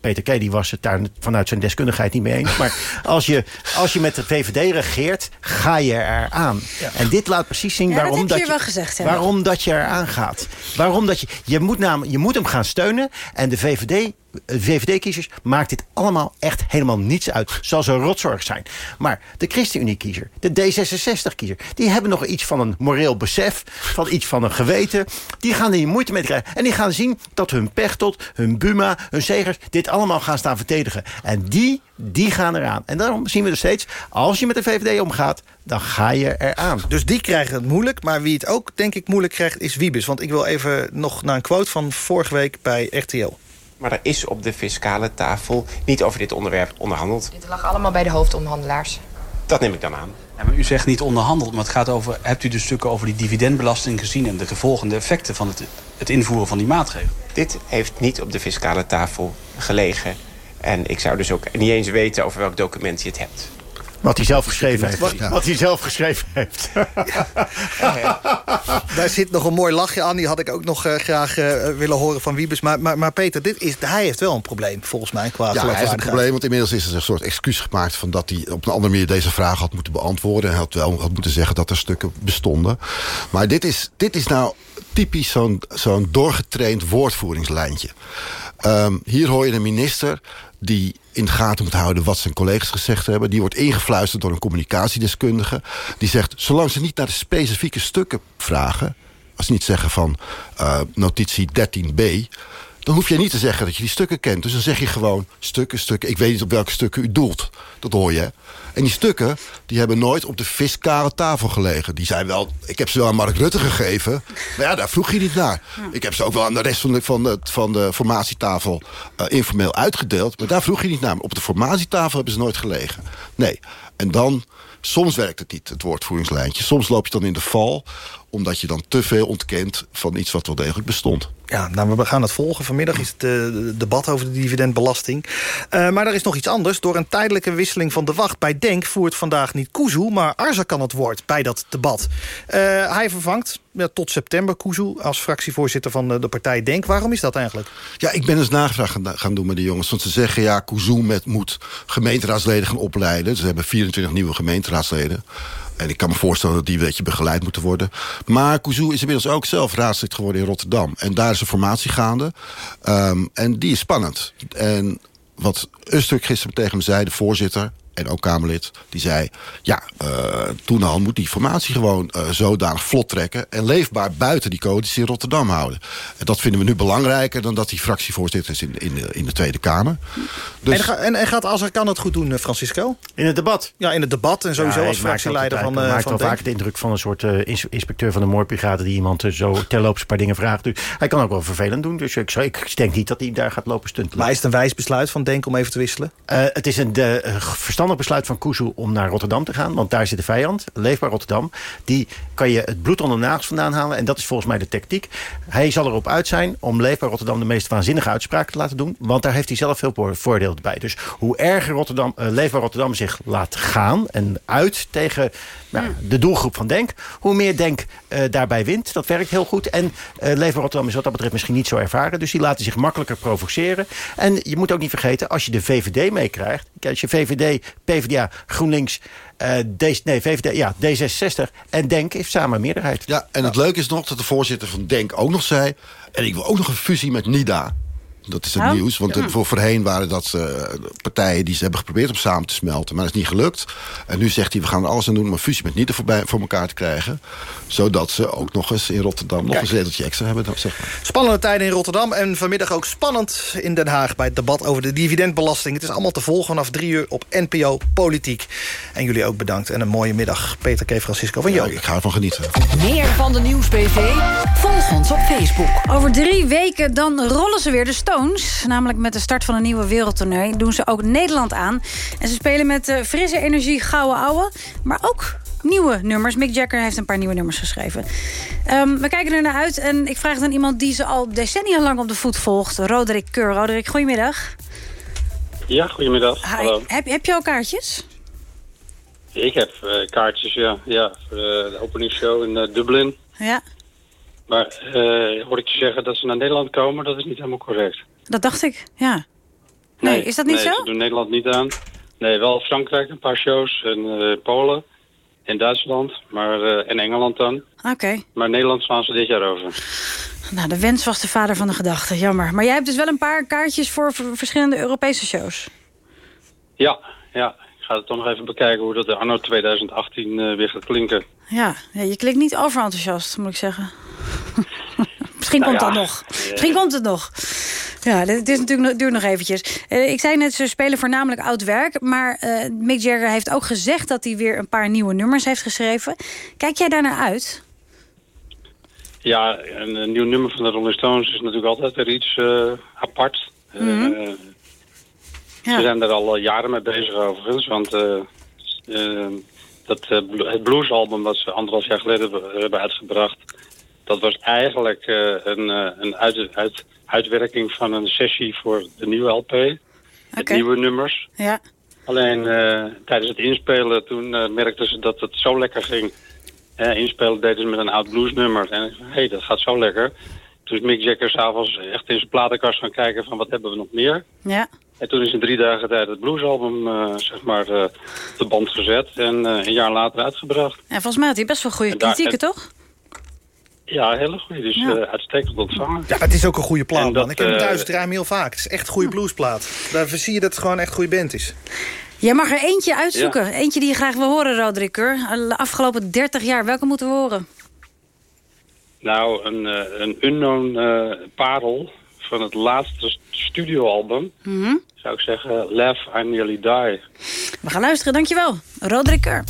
Peter Kay die was het daar vanuit zijn deskundigheid niet mee eens. Maar als je, als je met de VVD regeert, ga je eraan. Ja. En dit laat precies zien ja, waarom, dat je, wel gezegd, waarom dat je eraan gaat. Waarom dat je, je, moet namelijk, je moet hem gaan steunen. En de VVD VVD-kiezers maakt dit allemaal echt helemaal niets uit. Zal ze rotzorg zijn. Maar de ChristenUnie-kiezer, de D66-kiezer... die hebben nog iets van een moreel besef, van iets van een geweten. Die gaan er moeite mee krijgen. En die gaan zien dat hun Pechtold, hun Buma, hun Zegers... dit allemaal gaan staan verdedigen. En die, die gaan eraan. En daarom zien we er steeds, als je met de VVD omgaat... dan ga je eraan. Dus die krijgen het moeilijk. Maar wie het ook, denk ik, moeilijk krijgt, is Wiebes. Want ik wil even nog naar een quote van vorige week bij RTL. Maar er is op de fiscale tafel niet over dit onderwerp onderhandeld. Dit lag allemaal bij de hoofdonderhandelaars. Dat neem ik dan aan. Ja, maar u zegt niet onderhandeld, maar het gaat over... hebt u de stukken over die dividendbelasting gezien... en de gevolgende effecten van het, het invoeren van die maatregelen? Dit heeft niet op de fiscale tafel gelegen. En ik zou dus ook niet eens weten over welk document je het hebt. Wat hij zelf geschreven heeft. Wat, hij zelf geschreven heeft. <laughs> Ja, Daar zit nog een mooi lachje aan. Die had ik ook nog uh, graag uh, willen horen van Wiebes. Maar, maar, maar Peter, dit is, hij heeft wel een probleem volgens mij. Qua ja, hij heeft een probleem. Want inmiddels is er een soort excuus gemaakt... van dat hij op een andere manier deze vraag had moeten beantwoorden. En hij had wel had moeten zeggen dat er stukken bestonden. Maar dit is, dit is nou typisch zo'n zo'n doorgetraind woordvoeringslijntje. Um, hier hoor je een minister die in de gaten moet houden wat zijn collega's gezegd hebben. Die wordt ingefluisterd door een communicatiedeskundige. Die zegt, zolang ze niet naar de specifieke stukken vragen... als niet zeggen van uh, notitie 13b... dan hoef je niet te zeggen dat je die stukken kent. Dus dan zeg je gewoon stukken, stukken. Ik weet niet op welke stukken u doelt. Dat hoor je. En die stukken die hebben nooit op de fiscale tafel gelegen. Die zijn wel, ik heb ze wel aan Mark Rutte gegeven. Maar ja, daar vroeg je niet naar. Ik heb ze ook wel aan de rest van de, van de, van de formatietafel uh, informeel uitgedeeld. Maar daar vroeg je niet naar. Op de formatietafel hebben ze nooit gelegen. Nee. En dan, soms werkt het niet, het woordvoeringslijntje. Soms loop je dan in de val omdat je dan te veel ontkent van iets wat wel degelijk bestond. Ja, nou, we gaan het volgen. Vanmiddag is het uh, debat over de dividendbelasting. Uh, maar er is nog iets anders. Door een tijdelijke wisseling van de wacht bij Denk... voert vandaag niet Kuzu, maar kan het woord bij dat debat. Uh, hij vervangt ja, tot september Kuzu als fractievoorzitter van de, de, partij Denk. Waarom is dat eigenlijk? Ja, ik ben eens navraag gaan, gaan doen met de jongens. Want ze zeggen, ja, Kuzu met, moet gemeenteraadsleden gaan opleiden. Ze hebben 24 nieuwe gemeenteraadsleden. En ik kan me voorstellen dat die een beetje begeleid moeten worden. Maar Kuzu is inmiddels ook zelf raadslid geworden in Rotterdam. En daar is een formatie gaande. Um, en die is spannend. En wat Ustuk gisteren tegen me zei, de voorzitter en ook Kamerlid, die zei... ja, uh, toen al moet die formatie gewoon uh, zodanig vlot trekken... en leefbaar buiten die coalitie in Rotterdam houden. En dat vinden we nu belangrijker dan dat die fractievoorzitter is in, in, de, in de Tweede Kamer. Dus... En, ga, en, en, gaat Azar kan het goed doen, eh, Francisco? In het debat? Ja, in het debat en sowieso ja, als fractieleider van... Hij maakt van wel vaak de indruk van een soort uh, inspecteur van de moordbrigade... die iemand zo terloops een paar dingen vraagt. Dus hij kan ook wel vervelend doen. Dus ik, ik denk niet dat hij daar gaat lopen stuntelen. Maar is het een wijs besluit van Denk om even te wisselen? Uh, het is een de, verstandig besluit van Kuzu om naar Rotterdam te gaan. Want daar zit de vijand, Leefbaar Rotterdam. Die kan je het bloed onder de nagels vandaan halen. En dat is volgens mij de tactiek. Hij zal erop uit zijn om Leefbaar Rotterdam de meest waanzinnige uitspraken te laten doen. Want daar heeft hij zelf veel voordeel bij. Dus hoe erger Rotterdam, uh, Leefbaar Rotterdam zich laat gaan en uit tegen nou, de doelgroep van Denk. Hoe meer Denk uh, daarbij wint. Dat werkt heel goed. En uh, Leefbaar Rotterdam is wat dat betreft misschien niet zo ervaren. Dus die laten zich makkelijker provoceren. En je moet ook niet vergeten, als je de VVD meekrijgt. Als je VVD, PvdA, GroenLinks... Uh, D, nee, VVD, ja, D66 en DENK heeft samen meerderheid. Ja, en het leuke is nog dat de voorzitter van DENK ook nog zei... en ik wil ook nog een fusie met NIDA. Dat is het Oh. nieuws. Want eh, Ja. voor, voorheen waren dat eh, partijen die ze hebben geprobeerd om samen te smelten. Maar dat is niet gelukt. En nu zegt hij, we gaan er alles aan doen om een fusie met niet voorbij voor elkaar te krijgen. Zodat ze ook nog eens in Rotterdam nog een zeteltje extra hebben. dan, Zeg maar. Spannende tijden in Rotterdam en vanmiddag ook spannend in Den Haag... bij het debat over de dividendbelasting. Het is allemaal te volgen vanaf drie uur op NPO Politiek. En jullie ook bedankt en een mooie middag. Peter K. Francisco van Joop. ik ga ervan genieten. Meer van de Nieuwsbv? Volg ons op Facebook. Over drie weken dan rollen ze weer de Stones. Namelijk met de start van een nieuwe wereldtournee doen ze ook Nederland aan. En ze spelen met eh, frisse energie gouden ouwe. Maar ook nieuwe nummers. Mick Jagger heeft een paar nieuwe nummers geschreven. Ehm, we kijken er naar uit en ik vraag het aan iemand die ze al decennia lang op de voet volgt. Roderick Keur. Roderick, goedemiddag. Ja, goedemiddag. Hi. Hallo. Heb, heb je al kaartjes? Ik heb eh, kaartjes, ja, ja, voor eh, de openingsshow in eh, Dublin. Ja, Maar eh hoor ik je zeggen dat ze naar Nederland komen, dat is niet helemaal correct. dat dacht ik. Ja. Nee, is dat niet nee, zo? ze doen Nederland niet aan. Nee, wel Frankrijk, een paar shows, en eh, Polen, en Duitsland, maar, eh, en Engeland dan. Oké. Maar Nederland slaan ze dit jaar over. Nou, de wens was de vader van de gedachte. Jammer. Maar jij hebt dus wel een paar kaartjes voor verschillende Europese shows. Ja, ja. Ga het toch nog even bekijken hoe dat de anno 2018 eh, weer gaat klinken. Ja, ja je klinkt niet overenthousiast, moet ik zeggen. <laughs> Misschien Nou komt ja, dat nog. eh. Misschien komt het nog. Ja, dit is natuurlijk nog- duurt nog eventjes. Eh, ik zei net, ze spelen voornamelijk oud werk. Maar Mick Jagger heeft ook gezegd dat hij weer een paar nieuwe nummers heeft geschreven. Kijk jij daar naar uit? Ja, een, nieuw nummer van de Rolling Stones is natuurlijk altijd weer iets apart. Mhm. Ja. Ze zijn er al eh, jaren mee bezig overigens, want eh, eh, dat, eh, het bluesalbum dat ze anderhalf jaar geleden hebben- uitgebracht, dat was eigenlijk een, een uit, uit- uitwerking van een sessie voor de nieuwe LP. Met Oké. nieuwe nummers. Ja. Alleen tijdens het inspelen toen merkten ze dat het zo lekker ging. Inspelen deden ze met een oud bluesnummer. En hé, hey, dat gaat zo lekker. Toen is Mick Jagger s'avonds echt in zijn platenkast gaan kijken van wat hebben we nog meer. Ja. En toen is in drie dagen tijd het bluesalbum eh, zeg maar, eh, op de band gezet en eh, een jaar later uitgebracht. En volgens mij had hij best wel goede daar- kritieken, en- toch? Ja, hele goede. Dus Ja. eh, uitstekend ontvangen. Ja, het is ook een goede plaat, dat, man. Ik heb hem thuis, ik draai hem heel vaak. Het is echt een goede bluesplaat. Daar zie je dat het gewoon echt een goede band is. Jij mag er eentje uitzoeken. Ja. Eentje die je graag wil horen, Roderick Keur. De afgelopen 30 jaar, welke moeten we horen? Nou, een, eh, een unknown eh, parel van het laatste studioalbum. Mhm. Zou ik zeggen, Laugh, I Nearly Die. We gaan luisteren, dankjewel. Roderick.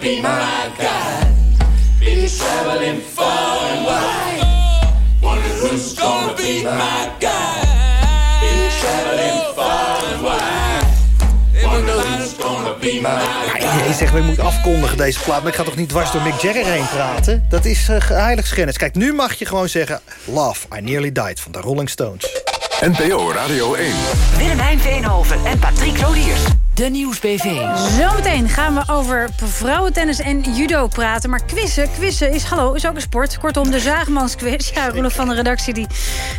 be my guide. Been traveling far and wide. Wonder who's gonna be my guide. Been traveling far and wide. Wonder who's gonna be my guide. Jij zegt, ik moet afkondigen deze plaat. Maar ik ga toch niet dwars door Mick Jagger heen praten? Dat is eh, uh, heiligschennis. Kijk, nu mag je gewoon zeggen... Love, I Nearly Died van de Rolling Stones. NPO Radio 1. Willemijn Veenhoven en Patrick Rodiers. De Nieuwsbv. Zometeen gaan we over vrouwentennis en judo praten. Maar quizzen, quizzen is, hallo, is ook een sport. Kortom, de Zaagmansquiz. Ja, Roelof van de redactie die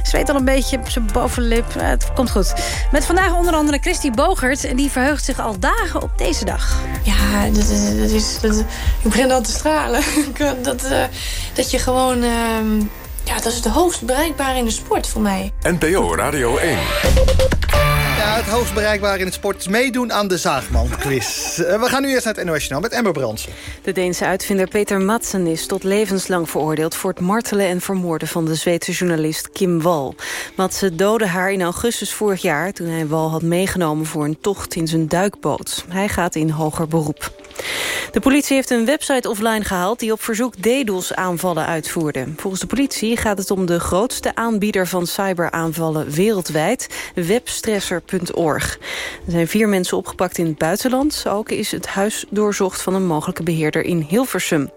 zweet al een beetje op zijn bovenlip. Het komt goed. Met vandaag onder andere Christy Bogert. En die verheugt zich al dagen op deze dag. Ja, dat is, dat is, dat, ik begin al te stralen. <laughs> dat, uh, dat je gewoon... Uh, ja, dat is de hoogst bereikbare in de sport voor mij. NPO Radio 1. Het hoogst bereikbaar in het sport is meedoen aan de Zaagman-quiz. We gaan nu eerst naar het NOS met Ember Brandsen. De Deense uitvinder Peter Madsen is tot levenslang veroordeeld... voor het martelen en vermoorden van de Zweedse journalist Kim Wall. Madsen doodde haar in augustus vorig jaar... toen hij Wall had meegenomen voor een tocht in zijn duikboot. Hij gaat in hoger beroep. De politie heeft een website offline gehaald... die op verzoek DDoS aanvallen uitvoerde. Volgens de politie gaat het om de grootste aanbieder van cyberaanvallen wereldwijd... webstresser.org. Er zijn vier mensen opgepakt in het buitenland. Ook is het huis doorzocht van een mogelijke beheerder in Hilversum.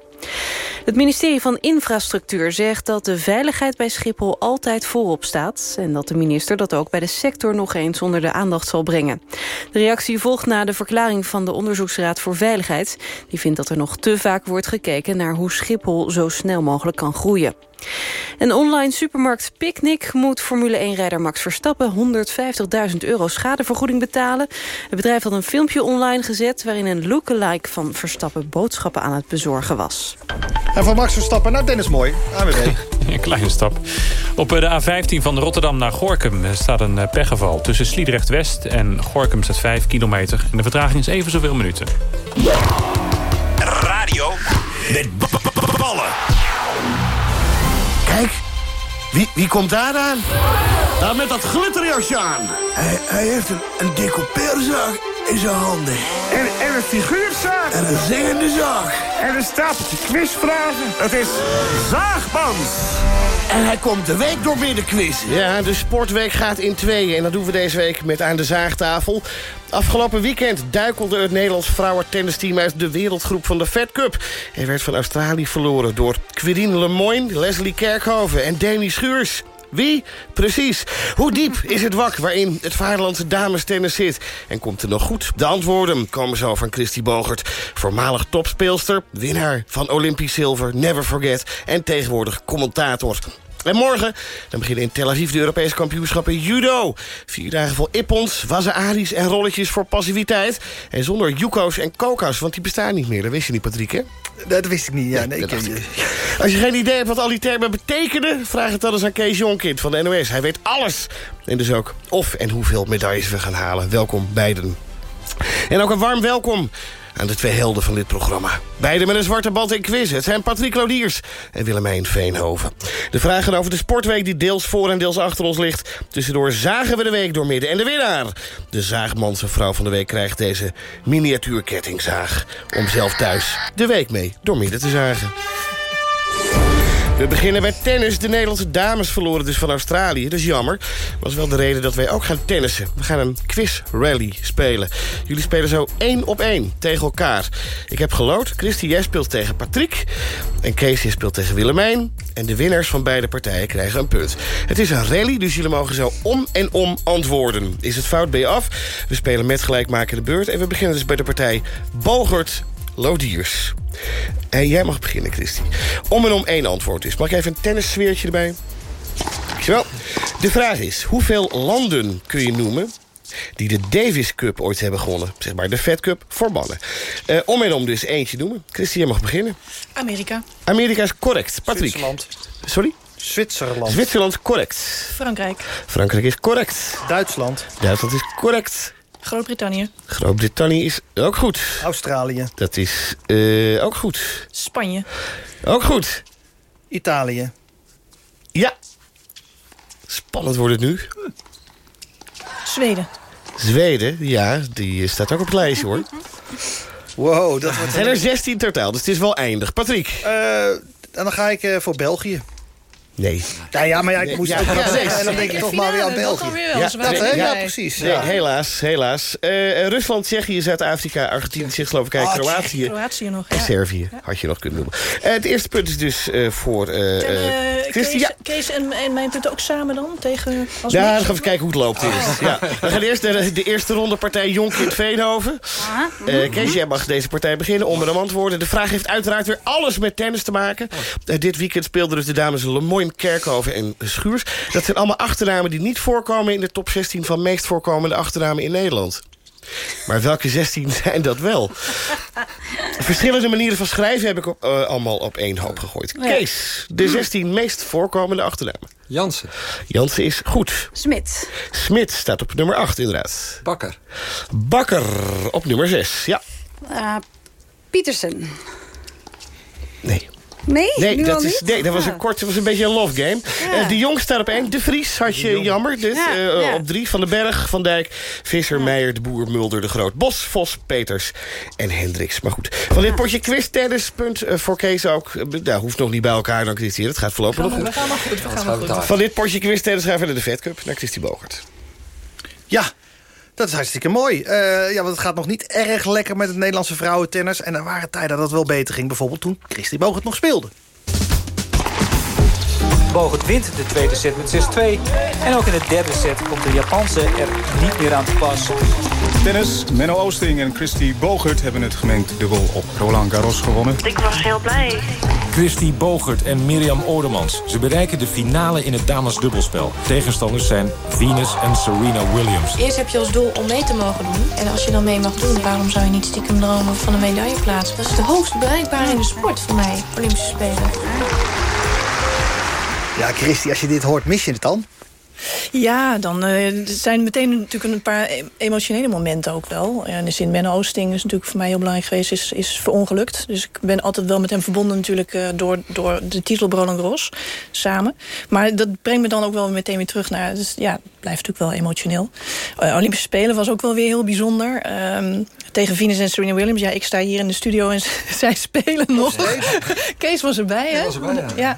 Het ministerie van Infrastructuur zegt dat de veiligheid bij Schiphol altijd voorop staat... en dat de minister dat ook bij de sector nog eens onder de aandacht zal brengen. De reactie volgt na de verklaring van de Onderzoeksraad voor Veiligheid. Die vindt dat er nog te vaak wordt gekeken naar hoe Schiphol zo snel mogelijk kan groeien. Een online supermarkt Picnic moet Formule 1-rijder Max Verstappen 150.000 euro schadevergoeding betalen. Het bedrijf had een filmpje online gezet waarin een lookalike van Verstappen boodschappen aan het bezorgen was. En van Max Verstappen naar Dennis Mooi, AWB. <laughs> Een kleine stap. Op de A15 van Rotterdam naar Gorkum staat een eh, pechgeval. Tussen Sliedrecht-West en Gorkum staat 5 kilometer. En de vertraging is even zoveel minuten. Radio met ballen. Wie, wie komt daar aan? Daar met dat glitterjasje aan. Hij, hij heeft een, een decoupeerzaag in zijn handen. En, en een figuurzaag. En een zingende zaag. En een stapeltje quizvragen. Het is Zaagmans. En hij komt de week door midden quiz. Ja, de sportweek gaat in tweeën. En dat doen we deze week met aan de zaagtafel. Afgelopen weekend duikelde het Nederlands vrouwentennisteam uit de wereldgroep van de Fed Cup. En werd van Australië verloren door Quirine Lemoyne, Leslie Kerkhoven en Demi Schuurs. Wie? Precies. Hoe diep is het wak waarin het vaderlandse damestennis zit? En komt er nog goed? De antwoorden komen zo van Christy Bogert. Voormalig topspeelster, winnaar van Olympisch zilver, never forget... en tegenwoordig commentator. En morgen dan beginnen in Tel Aviv de Europese kampioenschappen judo. Vier dagen vol ippons, wazen en rolletjes voor passiviteit. En zonder yuko's en koka's, want die bestaan niet meer. Dat wist je niet, Patrick, hè? Dat wist ik niet, ja. nee, ik, Als je geen idee hebt wat al die termen betekenen... vraag het dan eens aan Kees Jonkind van de NOS. Hij weet alles. En dus ook of en hoeveel medailles we gaan halen. Welkom beiden. En ook een warm welkom aan de twee helden van dit programma. Beide met een zwarte band in quiz. Het zijn Patrick Lodiers en Willemijn Veenhoven. De vragen over de sportweek die deels voor en deels achter ons ligt. Tussendoor zagen we de week door midden. En de winnaar, de zaagmanse vrouw van de week... krijgt deze miniatuurkettingzaag om zelf thuis de week mee door midden te zagen. We beginnen bij tennis. De Nederlandse dames verloren dus van Australië. Dat is jammer. Is wel de reden dat wij ook gaan tennissen. We gaan een quiz rally spelen. Jullie spelen zo één op één tegen elkaar. Ik heb gelood. Christy, jij speelt tegen Patrick. En Kees, speelt tegen Willemijn. En de winnaars van beide partijen krijgen een punt. Het is een rally, dus jullie mogen zo om en om antwoorden. Is het fout, ben je af. We spelen met gelijkmakende beurt. En we beginnen dus bij de partij Bogert Lodiers. En jij mag beginnen, Christy. Om en om één antwoord dus. Mag ik even een tennissfeertje erbij? Dankjewel. De vraag is, hoeveel landen kun je noemen die de Davis Cup ooit hebben gewonnen. Zeg maar de Fed Cup voor mannen. Uh, om en om dus eentje noemen. Christy, jij mag beginnen. Amerika. Amerika is correct. Patrick. Zwitserland. Sorry? Zwitserland. Zwitserland, correct. Frankrijk. Frankrijk is correct. Duitsland. Duitsland is correct. Groot-Brittannië. Groot-Brittannië is ook goed. Australië. Dat is uh, ook goed. Spanje. Ook goed. Italië. Ja. Spannend wordt het nu. Zweden. Zweden, ja, die staat ook op het lijstje hoor. Wow, dat wordt... zijn er 16 totaal, dus het is wel eindig. Patrick? Uh, dan ga ik uh, voor België. Nee. Ja, ja, maar ja, ik moest Ja, ook ja, zeggen. En dan denk ik toch maar weer aan België. Ja, dat, hè? ja, precies. Nee, helaas, helaas. Eh, Rusland, Tsjechië, Zuid-Afrika, Argentinië, Tsjechoslowakije, Oh, Kroatië. Kroatië nog, En ja. Servië, had je nog kunnen noemen. Eh, het eerste punt is dus eh, voor eh eh, eh. Kees, Ja. Kees en, en mijn punt ook samen dan? Tegen, als Ja, mix? dan gaan we even kijken hoe het loopt eerst. Ja. We gaan eerst naar de, de eerste ronde partij Jonk in Veenhoven. Eh Kees, jij mag deze partij beginnen om met een antwoorden. De vraag heeft uiteraard weer alles met tennis te maken. Eh, dit weekend speelden dus de dames Lemoyne, Kerkhoven en Schuurs. Dat zijn allemaal achternamen die niet voorkomen in de top 16 van meest voorkomende achternamen in Nederland. Maar welke 16 <laughs> zijn dat wel? Verschillende manieren van schrijven heb ik op, eh, allemaal op één hoop gegooid. Kees, de 16 meest voorkomende achternamen. Jansen. Jansen is goed. Smit. Smit staat op nummer 8 inderdaad. Bakker. Bakker op nummer 6, ja. Eh, Pietersen. Nee. Nee? Nee, nu al dat, is, niet? nee dat was Ah. een kort, dat was een beetje een love game. Ja. Eh, de Jong staat op 1. De Vries had je jammer. Ja, eh, ja. Op 3. Van den Berg, Van Dijk, Visser, Meijer, De Boer, Mulder, De Groot, Bos, Vos, Peters en Hendricks. Maar goed, van dit potje quiz tennis, punt eh, voor Kees ook. Eh, Nou, hoeft nog niet bij elkaar dan Christy. Dat gaat voorlopig nog goed. We gaan nog goed, we gaan nog goed. Van dit potje quiz tennis gaan we naar de Fed Cup, naar Christy Bogert. Ja, dat is hartstikke mooi. Eh, ja, want het gaat nog niet erg lekker met het Nederlandse vrouwentennis. En er waren tijden dat het wel beter ging. Bijvoorbeeld toen Christy Bogert nog speelde. Bogert wint de tweede set met 6-2. En ook in de derde set komt de Japanse er niet meer aan te pas. Tennis, Menno Oosting en Christy Bogert hebben het gemengd dubbel op Roland Garros gewonnen. Ik was heel blij. Christy Bogert en Mirjam Odemans. Ze bereiken de finale in het damesdubbelspel. Tegenstanders zijn Venus en Serena Williams. Eerst heb je als doel om mee te mogen doen. En als je dan mee mag doen, waarom zou je niet stiekem dromen van een medailleplaats? Dat is de hoogst bereikbare in de sport voor mij, Olympische Spelen. Ja, Christy, als je dit hoort, mis je het dan? Ja, dan er zijn meteen natuurlijk een paar e- emotionele momenten ook wel. In de zin, Benno Oosting is natuurlijk voor mij heel belangrijk geweest, is, is verongelukt. Dus ik ben altijd wel met hem verbonden natuurlijk eh, door, door de titel Roland Garros samen. Maar dat brengt me dan ook wel meteen weer terug naar, dus ja, het blijft natuurlijk wel emotioneel. Eh, Olympische Spelen was ook wel weer heel bijzonder. Tegen Venus en Serena Williams. Ja, ik sta hier in de studio en <laughs> zij spelen nog. <laughs> Kees was erbij, hè? was erbij, ja. ja.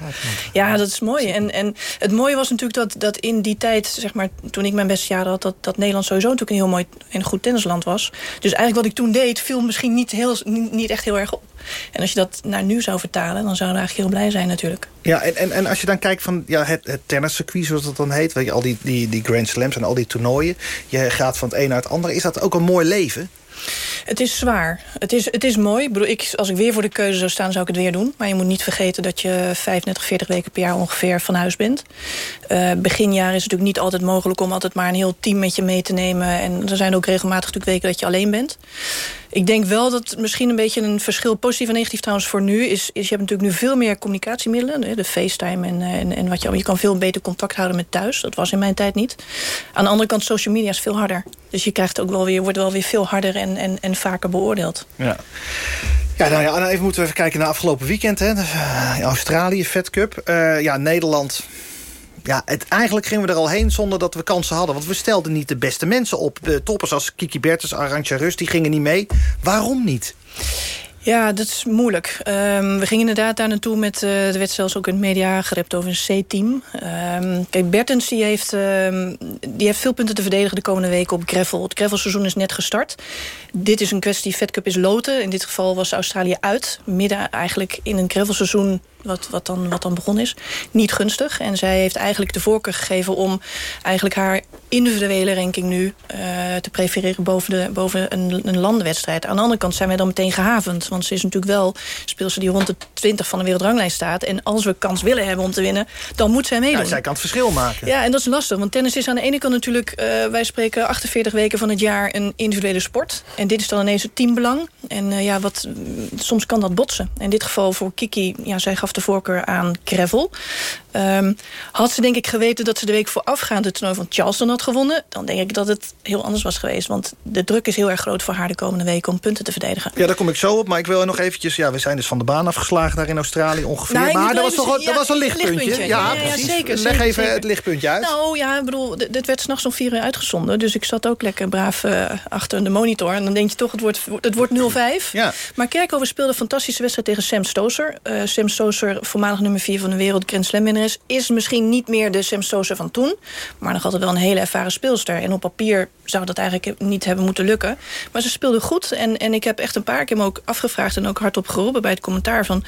Ja, dat is mooi. En, en het mooie was natuurlijk dat, dat in die tijd, zeg maar, toen ik mijn beste jaren had, dat, dat Nederland sowieso natuurlijk een heel mooi en goed tennisland was. Dus eigenlijk wat ik toen deed, viel misschien niet, heel, niet, echt heel erg op. En als je dat naar nu zou vertalen, dan zouden we eigenlijk heel blij zijn natuurlijk. Ja, en, en, en als je dan kijkt van ja, het, het tenniscircuit, zoals dat dan heet... Weet je, al die, die, die Grand Slams en al die toernooien... je gaat van het een naar het andere. Is dat ook een mooi leven? Het is zwaar. Het is, het is mooi. Ik bedoel, als ik weer voor de keuze zou staan, zou ik het weer doen. Maar je moet niet vergeten dat je 35, 40 weken per jaar ongeveer van huis bent. Uh, beginjaar is het natuurlijk niet altijd mogelijk om altijd maar een heel team met je mee te nemen. En er zijn ook regelmatig natuurlijk weken dat je alleen bent. Ik denk wel dat misschien een beetje een verschil, positief en negatief trouwens voor nu, is, is je hebt natuurlijk nu veel meer communicatiemiddelen. De FaceTime en, en, en wat je Je kan veel beter contact houden met thuis. Dat was in mijn tijd niet. Aan de andere kant, social media is veel harder. Dus je krijgt ook wel weer, wordt wel weer veel harder en, en, en vaker beoordeeld. Ja. Ja, nou ja, even moeten we even kijken naar afgelopen weekend. Hè. Australië, Fed Cup. Uh, ja, Nederland ja, het, eigenlijk gingen we er al heen zonder dat we kansen hadden. Want we stelden niet de beste mensen op. Toppers als Kiki Bertens, Arantxa Rus, die gingen niet mee. Waarom niet? Ja, dat is moeilijk. Um, we gingen inderdaad daar naartoe met... Uh, er werd zelfs ook in het media gerept over een C-team. Um, kijk, Bertens die heeft, um, die heeft veel punten te verdedigen de komende weken op gravel. Het gravelseizoen is net gestart. Dit is een kwestie, Fed Cup is loten. In dit geval was Australië uit. Midden eigenlijk in een gravelseizoen wat, wat, dan, wat dan begonnen is. Niet gunstig. En zij heeft eigenlijk de voorkeur gegeven om eigenlijk haar individuele ranking nu uh, te prefereren boven, de, boven een, een landenwedstrijd. Aan de andere kant zijn wij dan meteen gehavend. Want ze is natuurlijk wel speelster die rond de 20 van de wereldranglijst staat. En als we kans willen hebben om te winnen, dan moet zij meedoen. Ja, zij kan het verschil maken. Ja, en dat is lastig. Want tennis is aan de ene kant natuurlijk... Uh, wij spreken 48 weken van het jaar een individuele sport. En dit is dan ineens het teambelang. En uh, ja, wat, soms kan dat botsen. In dit geval voor Kiki, ja, zij gaf de voorkeur aan gravel. Um, had ze denk ik geweten dat ze de week voorafgaand... het toernooi van Charleston had gewonnen... dan denk ik dat het heel anders was geweest. Want de druk is heel erg groot voor haar de komende weken... om punten te verdedigen. Ja, daar kom ik zo op. Maar ik wil nog eventjes... Ja, we zijn dus van de baan afgeslagen daar in Australië ongeveer. Nou, maar dat was, toch, ja, dat was een lichtpuntje. lichtpuntje. Ja, Ja, ja, precies. zeker, Leg zeker, even zeker. het lichtpuntje uit. Nou ja, ik bedoel, dit werd s'nachts om vier uur uitgezonden. Dus ik zat ook lekker braaf uh, achter de monitor. En dan denk je toch, het wordt, het wordt 0-5. Ja. Maar Kerkhoven speelde een fantastische wedstrijd tegen Sam Stoser. Uh, Sam Stoser, voormalig nummer 4 van de wereld, Grand Slam winnares. is misschien niet meer de Sam Sosa van toen... maar nog altijd wel een hele ervaren speelster. En op papier zou dat eigenlijk niet hebben moeten lukken. Maar ze speelde goed en, en ik heb echt een paar keer me ook afgevraagd... en ook hardop geroepen bij het commentaar van...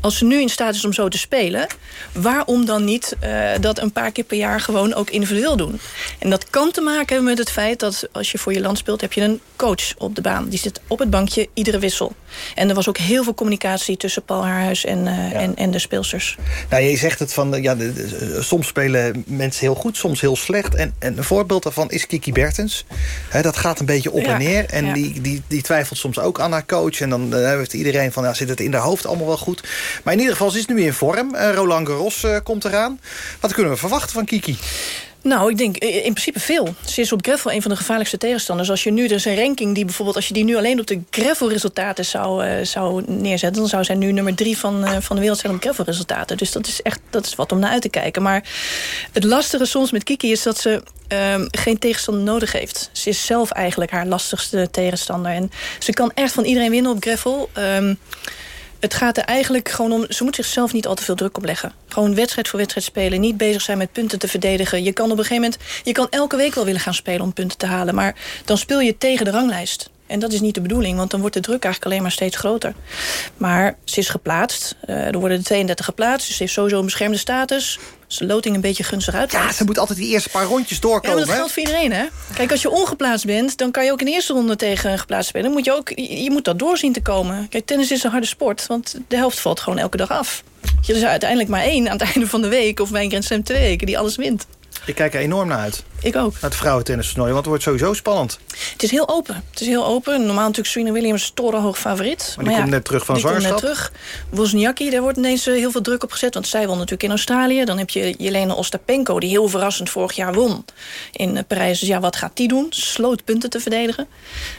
als ze nu in staat is om zo te spelen... waarom dan niet uh, dat een paar keer per jaar gewoon ook individueel doen? En dat kan te maken hebben met het feit dat als je voor je land speelt... heb je een coach op de baan. Die zit op het bankje iedere wissel. En er was ook heel veel communicatie tussen Paul Haarhuis en, uh, ja. en, en de speelsters. Nou, je zegt het van, ja, de, de, soms spelen mensen heel goed, soms heel slecht. En, en een voorbeeld daarvan is Kiki Bertens. He, dat gaat een beetje op ja, en neer. En ja. die, die, die twijfelt soms ook aan haar coach. En dan uh, heeft iedereen van, ja, zit het in haar hoofd allemaal wel goed. Maar in ieder geval, ze is nu in vorm. Uh, Roland Garros uh, komt eraan. Wat kunnen we verwachten van Kiki? Nou, ik denk in principe veel. Ze is op gravel een van de gevaarlijkste tegenstanders. Als je nu, er een ranking die bijvoorbeeld... als je die nu alleen op de gravel-resultaten zou, uh, zou neerzetten... dan zou zij nu nummer drie van, uh, van de wereld zijn op gravel-resultaten. Dus dat is echt dat is wat om naar uit te kijken. Maar het lastige soms met Kiki is dat ze... Um, geen tegenstander nodig heeft. Ze is zelf eigenlijk haar lastigste tegenstander. En ze kan echt van iedereen winnen op gravel... Um, het gaat er eigenlijk gewoon om... ze moet zichzelf niet al te veel druk opleggen. Gewoon wedstrijd voor wedstrijd spelen. Niet bezig zijn met punten te verdedigen. Je kan op een gegeven moment... je kan elke week wel willen gaan spelen om punten te halen. Maar dan speel je tegen de ranglijst. En dat is niet de bedoeling, want dan wordt de druk eigenlijk alleen maar steeds groter. Maar ze is geplaatst. Uh, er worden er 32 geplaatst. Dus ze heeft sowieso een beschermde status. Ze loting een beetje gunstig uit. Ja, ze moet altijd die eerste paar rondjes doorkomen. Ja, maar dat geldt voor iedereen, hè? Kijk, als je ongeplaatst bent, dan kan je ook in de eerste ronde tegen een geplaatst spelen. Dan moet je ook, je moet dat doorzien te komen. Kijk, tennis is een harde sport, want de helft valt gewoon elke dag af. Je is uiteindelijk maar één aan het <laughs> einde van de week... of bij een Grand Slam twee weken die alles wint. Ik kijk er enorm naar uit. Ik ook. Naar het vrouwentennistoernooi, want het wordt sowieso spannend. Het is heel open. Het is heel open. Normaal natuurlijk Serena Williams torenhoog favoriet. Maar die maar komt net terug van die zwangerschap. komt net terug. Wozniacki, daar wordt ineens heel veel druk op gezet. Want zij won natuurlijk in Australië. Dan heb je Jelena Ostapenko, die heel verrassend vorig jaar won in Parijs. Dus ja, wat gaat die doen? Sloot punten te verdedigen.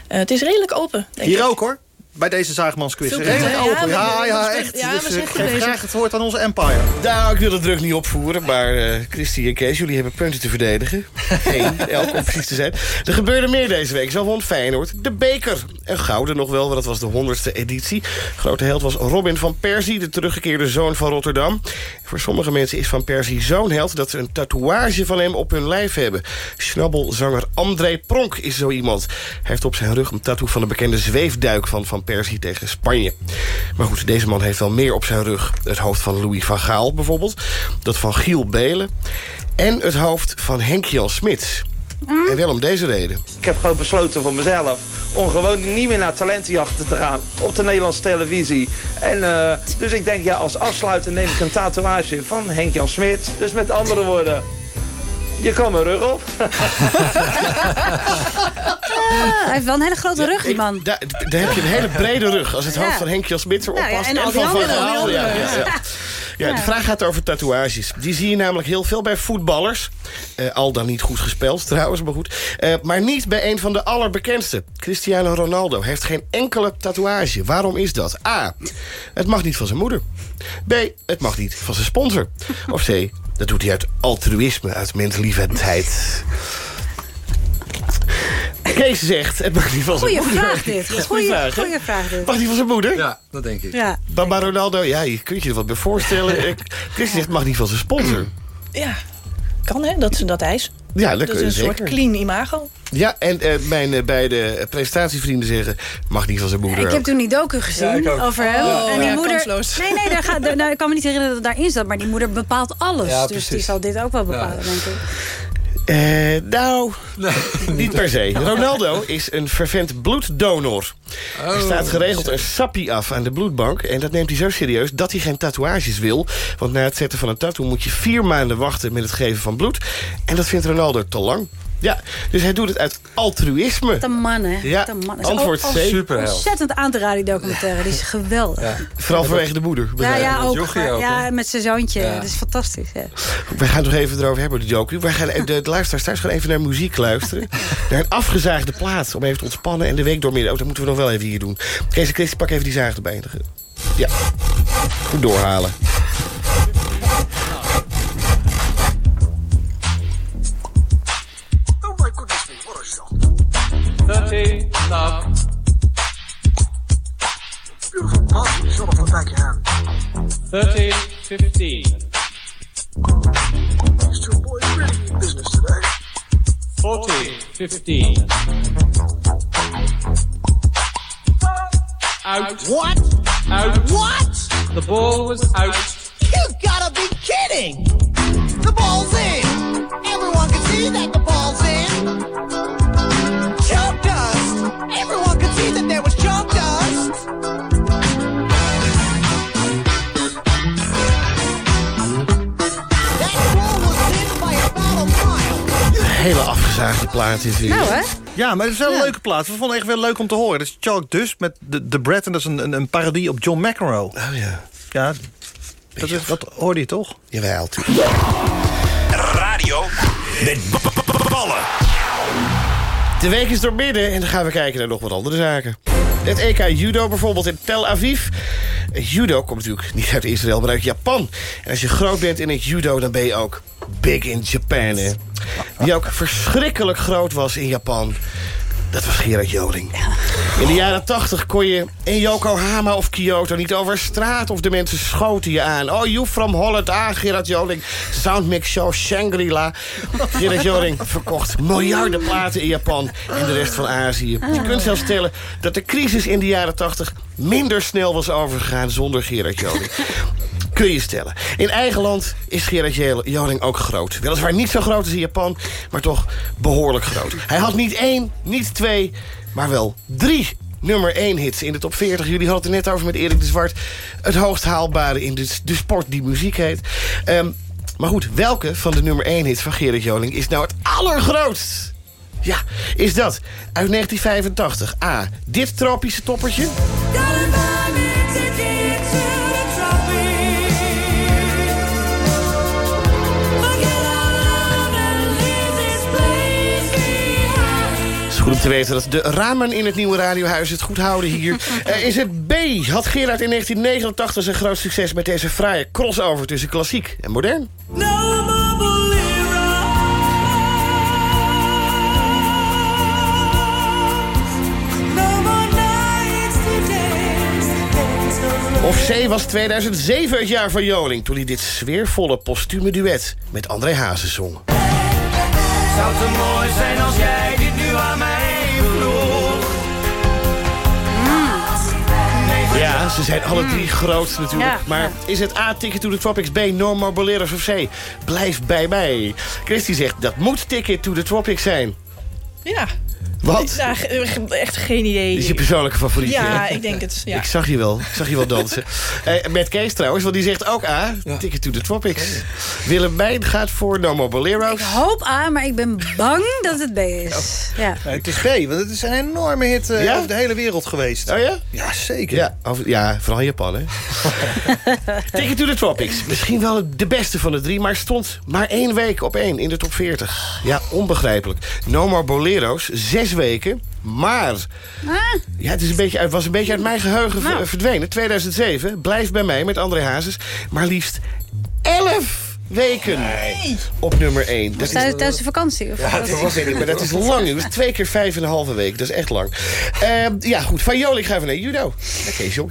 Uh, het is redelijk open. Denk Hier ik. ook hoor bij deze Zaagmansquiz. Redelijk open. Ja, ja, echt. Ja, dus geef graag het woord aan onze Empire. Nou, ik wil de druk niet opvoeren, maar uh, Christy en Kees, jullie hebben punten te verdedigen. <laughs> Eén, elk om precies te zijn. Er gebeurde meer deze week. Zo won Feyenoord de beker. Een gouden nog wel, want dat was de honderdste editie. Grote held was Robin van Persie, de teruggekeerde zoon van Rotterdam. Voor sommige mensen is Van Persie zo'n held... dat ze een tatoeage van hem op hun lijf hebben. Schnabbelzanger André Pronk is zo iemand. Hij heeft op zijn rug een tattoo van de bekende zweefduik van Van Persie tegen Spanje. Maar goed, deze man heeft wel meer op zijn rug. Het hoofd van Louis van Gaal bijvoorbeeld. Dat van Giel Belen. En het hoofd van Henk-Jan Smits. En wel om deze reden. Ik heb gewoon besloten voor mezelf om gewoon niet meer naar talentenjachten te gaan op de Nederlandse televisie. En uh, dus ik denk, ja, als afsluiter neem ik een tatoeage van Henk-Jan Smit. Dus met andere woorden, je kan mijn rug op. Ah, hij heeft wel een hele grote rug, die man. Daar heb je een hele brede rug. Als het hoofd van Henk-Jan Smit erop nou, ja, past. en van Van <laughs> ja, de vraag gaat over tatoeages. Die zie je namelijk heel veel bij voetballers. Uh, al dan niet goed gespeld <laughs> trouwens, maar goed. Uh, maar niet bij een van de allerbekendste. Cristiano Ronaldo heeft geen enkele tatoeage. Waarom is dat? A. Het mag niet van zijn moeder. B. Het mag niet van zijn sponsor. <laughs> Of C. Dat doet hij uit altruïsme, uit menslievendheid. Kees zegt, het mag niet van zijn Goeie moeder. vraag dit. Goeie, vraag, hè? goeie vraag dit. Mag niet van zijn moeder? Ja, dat denk ik. Ja. Bamba Ronaldo, ja, je kunt je er wat bij voorstellen. <laughs> Ik- Chris zegt, mag niet van zijn sponsor. Ja, kan hè, dat, dat ijs. Ja, dat is een zeker. soort clean imago. Ja, en eh, mijn eh, beide presentatievrienden zeggen... mag niet van zijn moeder. Ik heb toen die docu gezien Ja, over hem. Oh, en die ja, moeder. kansloos. Nee, nee, daar gaat, daar, nou, ik kan me niet herinneren dat het daarin zat. Maar die moeder bepaalt alles. Ja, dus die zal dit ook wel bepalen, Ja. denk ik. Eh, nou, <laughs> niet per se. <laughs> Ronaldo is een fervent bloeddonor. Oh, er staat geregeld een sappie af aan de bloedbank. En dat neemt hij zo serieus dat hij geen tatoeages wil. Want na het zetten van een tattoo moet je vier maanden wachten met het geven van bloed. En dat vindt Ronaldo te lang. Ja, dus hij doet het uit altruïsme. De man, hè? Ja, de man. antwoord C. oh, Superheld. Ontzettend aan te raden, die documentaire. Die is geweldig. Ja, Vooral vanwege de moeder. ja, met ook. Ja, hè? met zijn zoontje. Ja. Dat is fantastisch. Ja. Wij gaan het nog even erover hebben, de joker. Wij gaan, de, de luisteraars thuis gaan even naar muziek luisteren. <laughs> naar een afgezaagde plaat om even te ontspannen en de week doormidden. Oh, dat moeten we nog wel even hier doen. Kees en Chris, pak even die zaag erbij. Ja, goed doorhalen. 13, 15. These two boys really business today. 14, 15. Out. What? Out. What? The ball was out. Plaat is. Nou, hè? Ja, maar het is wel een leuke plaats. We vonden het echt wel leuk om te horen. Dat is Chalk Dust met The, The Bread. En dat is een, een, een parodie op John McEnroe. Oh ja. Ja, dat, is, dat hoorde je toch? Jawel, Radio met ballen. De week is door midden en dan gaan we kijken naar nog wat andere zaken. Het EK Judo bijvoorbeeld in Tel Aviv. Judo komt natuurlijk niet uit Israël, maar uit Japan. En als je groot bent in het judo, dan ben je ook big in Japan, hè. Die ook verschrikkelijk groot was in Japan. Dat was Gerard Joling. In de jaren 80 kon je in Yokohama of Kyoto niet over straat... of de mensen schoten je aan. Oh, you from Holland. Ah, Gerard Joling. Soundmix show Shangri-La. Gerard Joling verkocht miljarden platen in Japan... en de rest van Azië. Je kunt zelfs stellen dat de crisis in de jaren 80... minder snel was overgegaan zonder Gerard Joling. Kun je stellen. In eigen land is Gerard Joling ook groot. Weliswaar niet zo groot als in Japan, maar toch behoorlijk groot. Hij had niet één, niet twee, maar wel drie nummer 1 hits in de top 40. Jullie hadden het net over met Erik de Zwart. Het hoogst haalbare in de, de sport die muziek heet. Ehm, maar goed, welke van de nummer 1 hits van Gerard Joling is nou het allergrootst? Ja, is dat uit 1985. A. Dit tropische toppertje. Goed om te weten dat de ramen in het nieuwe radiohuis het goed houden hier. <laughs> Eh, is het B? Had Gerard in 1989 zijn groot succes met deze fraaie crossover tussen klassiek en modern? Of C was 2007 het jaar van Joling... toen hij dit sfeervolle postume duet met André Hazes zong. Zou te mooi zijn als jij ze zijn alle drie groot natuurlijk. Ja, maar ja. is het A, Ticket to the Tropics, B, No More Boleros of C? Blijf bij mij. Christy zegt, dat moet Ticket to the Tropics zijn. Ja. Wat? Ja, ge- echt geen idee. Is je persoonlijke favoriet? Ja, ik denk het. Ja. Ik zag je wel. Ik zag je wel dansen. <laughs> eh, met Kees trouwens, want die zegt ook A. Ticket to the Tropics. Willem Mijn gaat voor No More Boleros. Ik hoop A, maar ik ben bang <laughs> dat het B is. Ja. Nee, het is B, want het is een enorme hit eh, Ja? over de hele wereld geweest. Oh ja? Ja, zeker. Ja, over- ja vooral Japan, hè? <laughs> Ticket to the Tropics. Misschien wel de beste van de drie, maar stond maar één week op één in de top 40. Ja, onbegrijpelijk. No More Boleros, zes weken. Maar ja, het is een beetje, was een beetje uit mijn geheugen Nou. verdwenen. 2007, blijf bij mij met André Hazes. Maar liefst 11 weken op nummer 1. Dat is, Tijdens, tijdens de vakantie? Of ja, dat was ik, maar dat is lang. Dat is twee keer vijf en een halve week. Dat is echt lang. Ehm, ja, goed. Van Joling gaan we naar judo.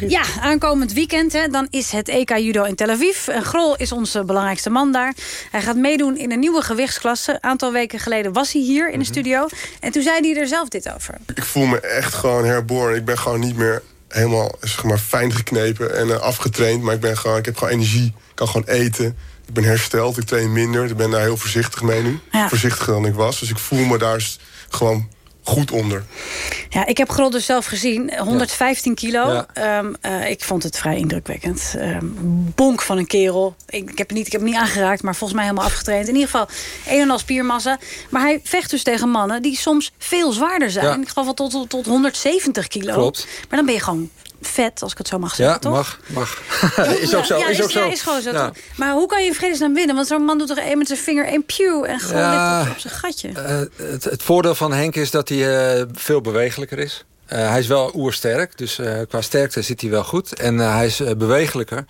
Ja, aankomend weekend hè, dan is het EK Judo in Tel Aviv. En Grol is onze belangrijkste man daar. Hij gaat meedoen in een nieuwe gewichtsklasse. Een aantal weken geleden was hij hier in de studio. En toen zei hij er zelf dit over. Ik voel me echt gewoon herboren. Ik ben gewoon niet meer helemaal zeg maar, fijn geknepen en eh, afgetraind. Maar ik, ben gewoon, ik heb gewoon energie. Ik kan gewoon eten. Ik ben hersteld. Ik train minder. Ik ben daar heel voorzichtig mee nu. Ja. Voorzichtiger dan ik was. Dus ik voel me daar gewoon goed onder. Ja, ik heb Grol dus zelf gezien. 115 kilo. Ja. Ehm, eh, ik vond het vrij indrukwekkend. Ehm, bonk van een kerel. Ik, ik, heb niet, ik heb het niet aangeraakt, maar volgens mij helemaal afgetraind. In ieder geval een en al spiermassa. Maar hij vecht dus tegen mannen die soms veel zwaarder zijn. Ja. Ik geloof wel tot, tot 170 kilo. Klopt. Maar dan ben je gewoon vet, als ik het zo mag zeggen, Ja, toch? mag, mag. <laughs> <laughs> is ook zo, Ja, is ook zo. Ja, is gewoon zo. Maar hoe kan je in vredesnaam winnen? Want zo'n man doet toch één met zijn vinger één pew... en gewoon ligt op, op zijn gatje. Eh, het, het voordeel van Henk is dat hij eh, veel bewegelijker is. Eh, hij is wel oersterk, dus qua sterkte zit hij wel goed. En hij is bewegelijker.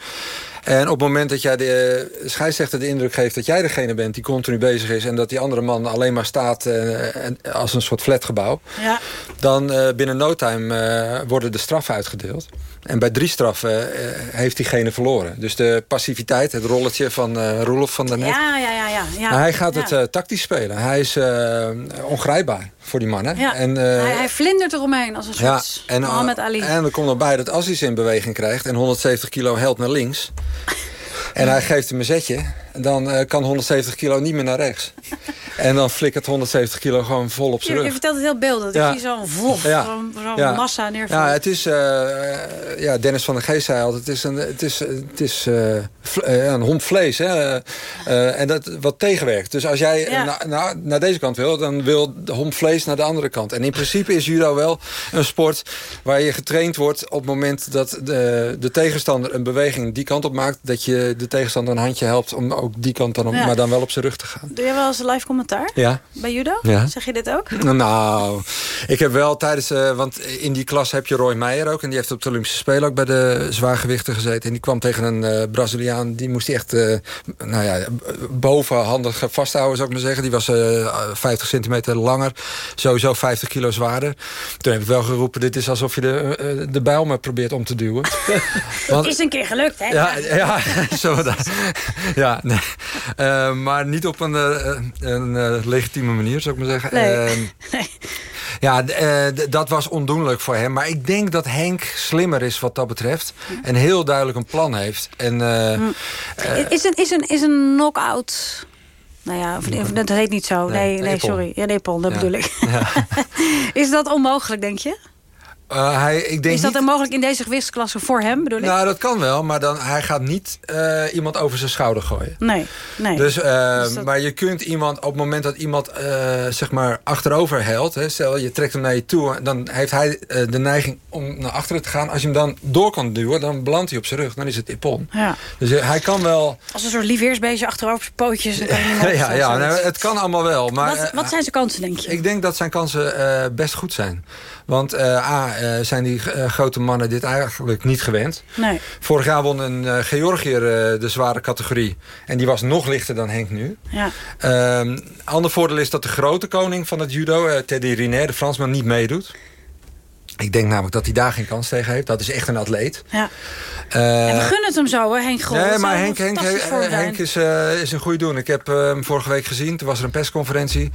En op het moment dat jij de eh, scheidsrechter de indruk geeft... dat jij degene bent die continu bezig is... en dat die andere man alleen maar staat eh, als een soort flatgebouw... Ja. dan eh, binnen no time worden de straffen uitgedeeld. En bij drie straffen heeft diegene verloren. Dus de passiviteit, het rolletje van eh Roelof van daarnet... Ja, ja, ja. ja, ja. Maar hij gaat Ja. het tactisch spelen. Hij is ongrijpbaar voor die mannen. Ja. En, eh, hij, hij vlindert eromheen als een ja, soort en, eh, Mohammed Ali. en er komt nog bij dat als hij ze in beweging krijgt... en 170 kilo helt naar links... en hij geeft hem een zetje... dan eh, kan 170 kilo niet meer naar rechts. <laughs> en dan flikkert 170 kilo gewoon vol op je, zijn je rug. vertelt het heel beeldig. Ja. Dat je zo'n vlof, Ja. zo'n Ja. massa neervalt. Ja, het is... eh, ja, Dennis van der Geest zei altijd... het is een, het is, het is, eh, een hond vlees. Hè? En dat wat tegenwerkt. Dus als jij na- na- naar deze kant wil... dan wil de hond vlees naar de andere kant. En in principe is judo wel een sport... waar je getraind wordt op het moment dat de, de tegenstander... een beweging die kant op maakt... dat je de tegenstander een handje helpt... om ook die kant dan op, Ja. maar dan wel op zijn rug te gaan. Doe jij wel eens een live commentaar? Ja. Bij judo? Ja. Zeg je dit ook? Nou, ik heb wel tijdens... eh, want in die klas heb je Roy Meijer ook. En die heeft op de Olympische Spelen ook bij de zwaargewichten gezeten. En die kwam tegen een eh, Braziliaan. Die moest hij echt, eh, nou ja, bovenhandig vasthouden, zou ik maar zeggen. Die was eh 50 centimeter langer. Sowieso 50 kilo zwaarder. Toen heb ik wel geroepen, dit is alsof je de, de bijl maar probeert om te duwen. <laughs> Het is een keer gelukt, hè? Ja, ja, <laughs> zo dat. Ja, nee. <laughs> Eh, maar niet op een, eh, een eh, legitieme manier, zou ik maar zeggen. Nee. Ehm, <laughs> ja, dat was ondoenlijk voor hem. Maar ik denk dat Henk slimmer is wat dat betreft. En heel duidelijk een plan heeft. En, eh, is een, is een, is een knock-out... Nou ja, of, dat heet niet zo. Nee, Nee, nee, sorry. Ja, Ippon, dat Ja. bedoel ik. <laughs> is dat onmogelijk, denk je? Eh, hij, ik denk is dat niet, onmogelijk in deze gewichtsklasse voor hem, bedoel ik? Nou, dat kan wel. Maar dan, hij gaat niet eh, iemand over zijn schouder gooien. nee, nee. Dus, eh, Dus dat- Maar je kunt iemand, op het moment dat iemand zeg maar achterover helt... Hè, stel je trekt hem naar je toe... dan heeft hij de neiging om naar achteren te gaan. Als je hem dan door kan duwen, dan belandt hij op zijn rug. Dan is het ippon. Ja. Dus hij kan wel... Als een soort liefheersbeestje achterover op zijn pootjes. dan kan <laughs> ja, ja nou, het kan allemaal wel. Maar, wat, wat zijn zijn kansen, denk je? ik denk dat zijn kansen best goed zijn. Want eh, A, eh, zijn die eh, grote mannen dit eigenlijk niet gewend. Nee. Vorig jaar won een Georgiër de zware categorie. En die was nog lichter dan Henk nu. Ja. Ehm ander voordeel is dat de grote koning van het judo, Teddy Riner, de Fransman, niet meedoet. Ik denk namelijk dat hij daar geen kans tegen heeft. Dat is echt een atleet. Ja. En we gunnen het hem zo, hè, Henk Grol. Nee, maar Henk, Henk, is, is een goede doen. Ik heb hem vorige week gezien. Toen was er een persconferentie.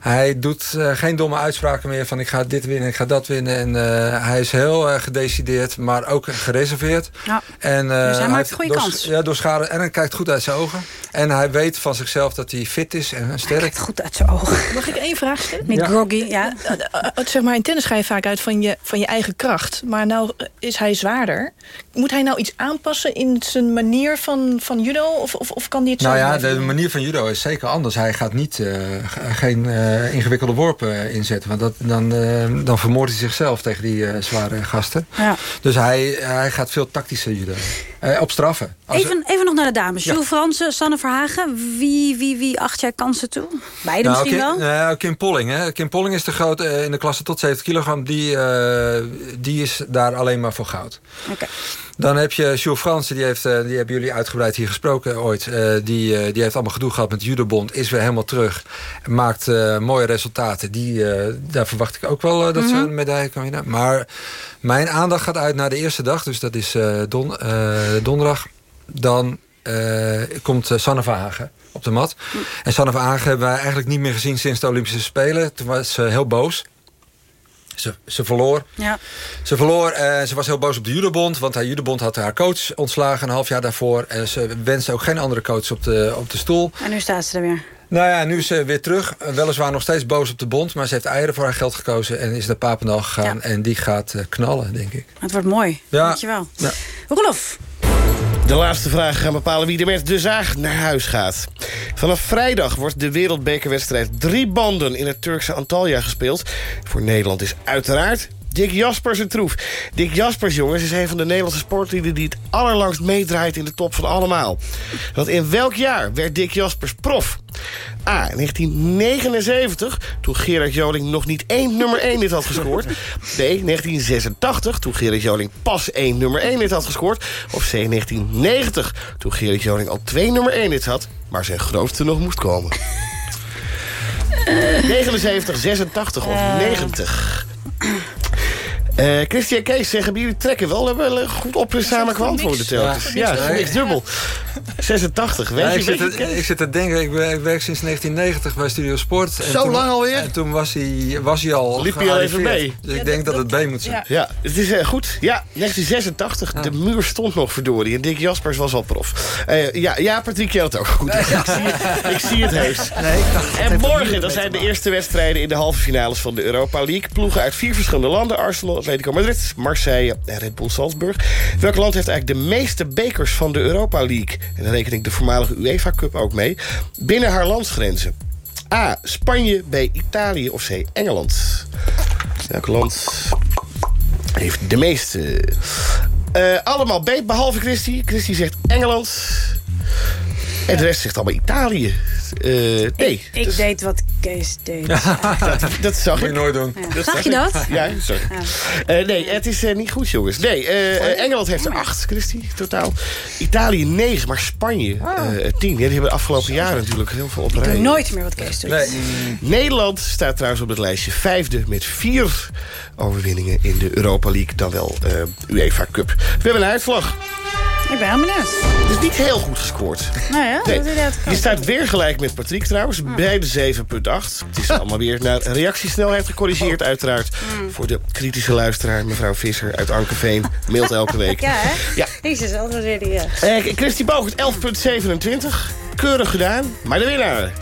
Hij doet eh, geen domme uitspraken meer van ik ga dit winnen, ik ga dat winnen. En eh, hij is heel eh, gedecideerd, maar ook gereserveerd. Ja. En, eh, Dus hij maakt een goede door- kans. Ja, door schade. En hij kijkt goed uit zijn ogen. En hij weet van zichzelf dat hij fit is en sterk. Hij kijkt goed uit zijn ogen. <laughs> Mag ik één vraag stellen? Niet Ja. groggy, ja. Zeg maar, in tennis ga je vaak uit van je, van je eigen kracht. Maar nou is hij zwaarder. Moet hij nou iets aanpassen in zijn manier van, van judo? Of, of, of kan hij het zo Nou ja, blijven de doen? manier van judo is zeker anders. Hij gaat niet, eh, geen eh, ingewikkelde worpen inzetten. Want dat, dan, eh, dan vermoordt hij zichzelf tegen die eh, zware gasten. Ja. Dus hij, hij gaat veel tactischer judo. Op straffen. Als- Even, even nog naar de dames. Ja. Jules Fransen, Sanne Verhagen. Wie, wie, wie acht jij kansen toe? Beide Nou, misschien Kim, wel? eh, Kim Polling. Hè. Kim Polling is de grote eh, in de klasse tot 70 kilogram. Die, eh, die is daar alleen maar voor goud. Oké. Dan heb je Jules Fransen, die, heeft, die hebben jullie uitgebreid hier gesproken ooit. Die, die heeft allemaal gedoe gehad met de judobond. Is weer helemaal terug. Maakt mooie resultaten. Die, daar verwacht ik ook wel dat ze Mhm. een medaille kan winnen. Maar mijn aandacht gaat uit naar de eerste dag. Dus dat is don, donderdag. Dan eh, komt eh, Sanne Verhagen op de mat. En Sanne Verhagen hebben wij eigenlijk niet meer gezien sinds de Olympische Spelen. Toen was ze heel boos. Ze, ze verloor. Ja. Ze verloor en ze was heel boos op de judobond. Want haar judobond had haar coach ontslagen een half jaar daarvoor. En ze wenste ook geen andere coach op de, op de stoel. En nu staat ze er weer. Nou ja, nu is ze weer terug. Eh, Weliswaar nog steeds boos op de bond. Maar ze heeft eieren voor haar geld gekozen. En is naar Papendal gegaan. En die gaat eh, knallen, denk ik. Het wordt mooi. Ja. Dankjewel. Ja. Roelof. De laatste vraag gaan bepalen wie er met de zaag naar huis gaat. Vanaf vrijdag wordt de wereldbekerwedstrijd drie banden in het Turkse Antalya gespeeld. Voor Nederland is uiteraard Dick Jaspers en Troef. Dick Jaspers, jongens, is een van de Nederlandse sportlieden... die het allerlangst meedraait in de top van allemaal. Want in welk jaar werd Dick Jaspers prof? A. 1979, toen Gerard Joling nog niet één nummer 1 hit had gescoord. B. 1986, toen Gerard Joling pas één nummer 1 hit had gescoord. Of C. 1990, toen Gerard Joling al twee nummer 1 hits had... maar zijn grootste nog moest komen. <laughs> 79, 86 of 90. Eh Christian Kees zeggen jullie trekken wel. Hebben we goed op samen geantwoord telkens. Ja, Ja. niks dubbel. 86, weet Ja, je, ik, weet zit je, te, ik zit te denken, ik, wer- ik werk sinds 1990 bij Studio Sport. En Zo toen- lang alweer? En toen was hij, was hij al Liep hij al even mee? Dus ik denk dat het B moet zijn. Ja, het is eh, goed. Ja, 1986. De muur stond nog verdorie. En Dick Jaspers was al prof. Eh, ja, ja, Patrick had het ook goed. ik, zie het, ik zie het heus. <laughs> en morgen dan zijn de eerste wedstrijden in de halve finales van de Europa League. Ploegen uit vier verschillende landen. Arsenal, Atletico Madrid, Marseille en Red Bull Salzburg. Welk land heeft eigenlijk de meeste bekers van de Europa League? En dan reken ik de voormalige UEFA Cup ook mee. Binnen haar landsgrenzen. A. Spanje, B. Italië of C. Engeland. Welk land heeft de meeste? Eh, allemaal B, behalve Christy. Christy zegt Engeland. En de rest zegt allemaal Italië. Eh, nee. Ik deed wat Kees deed. <laughs> Dat, dat zag ik. nooit doen. Ja. Zag zag je dat? Ja, sorry. Eh, nee, het is eh, niet goed, jongens. Nee, Engeland heeft er acht, Christy, totaal. Italië negen, maar Spanje eh, tien. Ja, die hebben de afgelopen jaren natuurlijk heel veel op Ik doe nooit meer wat Kees doet. Nederland staat trouwens op het lijstje vijfde... met vier overwinningen in de Europa League, dan wel eh, UEFA Cup. We hebben een uitslag. Ik ben helemaal. Het is niet heel goed gescoord. Nou ja, Nee, dat is inderdaad je staat weer gelijk met Patrick trouwens. Beide 7,8. Het is <laughs> allemaal weer naar reactiesnelheid gecorrigeerd uiteraard. Voor de kritische luisteraar, mevrouw Visser uit Ankerveen. Mailt elke <laughs> week. Ja, hè? Ja. Jezus, altijd ja. Eh, Christy Bogert, 11,27. Keurig gedaan. Maar de winnaar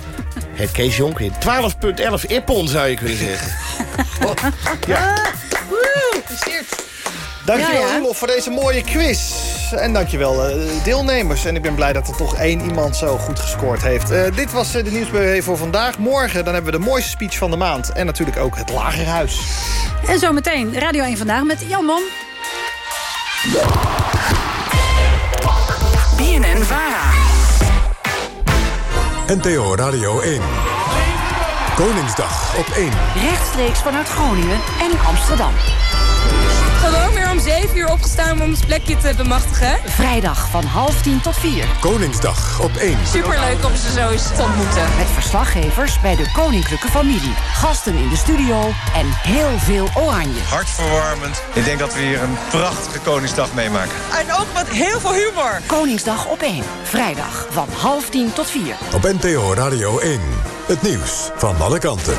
heeft Kees Jonk in 12,11. Ippon zou je kunnen zeggen. <laughs> Ja. Woe! Dankjewel Ja, ja. Roelof voor deze mooie quiz. En dankjewel eh, deelnemers. En ik ben blij dat er toch één iemand zo goed gescoord heeft. Eh, dit was eh, de nieuwsbv voor vandaag. Morgen dan hebben we de mooiste speech van de maand. En natuurlijk ook het Lagerhuis. En zometeen Radio 1 Vandaag met Jan Mom. BNN Vara. NPO Radio 1. Koningsdag op 1. Rechtstreeks vanuit Groningen en Amsterdam. Om 7 uur opgestaan om ons plekje te bemachtigen. Vrijdag van half tien tot vier. Koningsdag op 1. Superleuk om ze zo eens te ontmoeten. Met verslaggevers bij de koninklijke familie. Gasten in de studio en heel veel oranje. Hartverwarmend. Ik denk dat we hier een prachtige Koningsdag meemaken. En ook met heel veel humor. Koningsdag op 1. Vrijdag van half tien tot vier. Op NPO Radio 1. Het nieuws van alle kanten.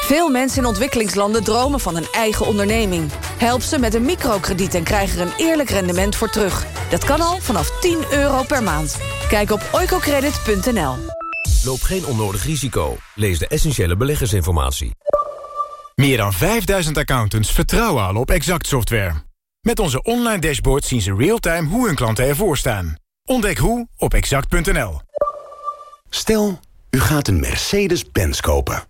Veel mensen in ontwikkelingslanden dromen van een eigen onderneming. Help ze met een microkrediet en krijg er een eerlijk rendement voor terug. Dat kan al vanaf 10 euro per maand. Kijk op oicocredit.nl. Loop geen onnodig risico. Lees de essentiële beleggersinformatie. Meer dan 5000 accountants vertrouwen al op Exact software. Met onze online dashboard zien ze real-time hoe hun klanten ervoor staan. Ontdek hoe op exact.nl. Stel, u gaat een Mercedes-Benz kopen.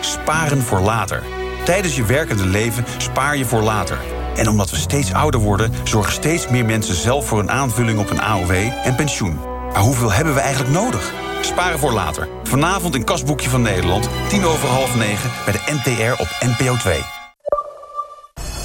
Sparen voor later. Tijdens je werkende leven spaar je voor later. En omdat we steeds ouder worden... zorgen steeds meer mensen zelf voor een aanvulling op een AOW en pensioen. Maar hoeveel hebben we eigenlijk nodig? Sparen voor later. Vanavond een kasboekje van Nederland. tien over half negen bij de NTR op NPO 2.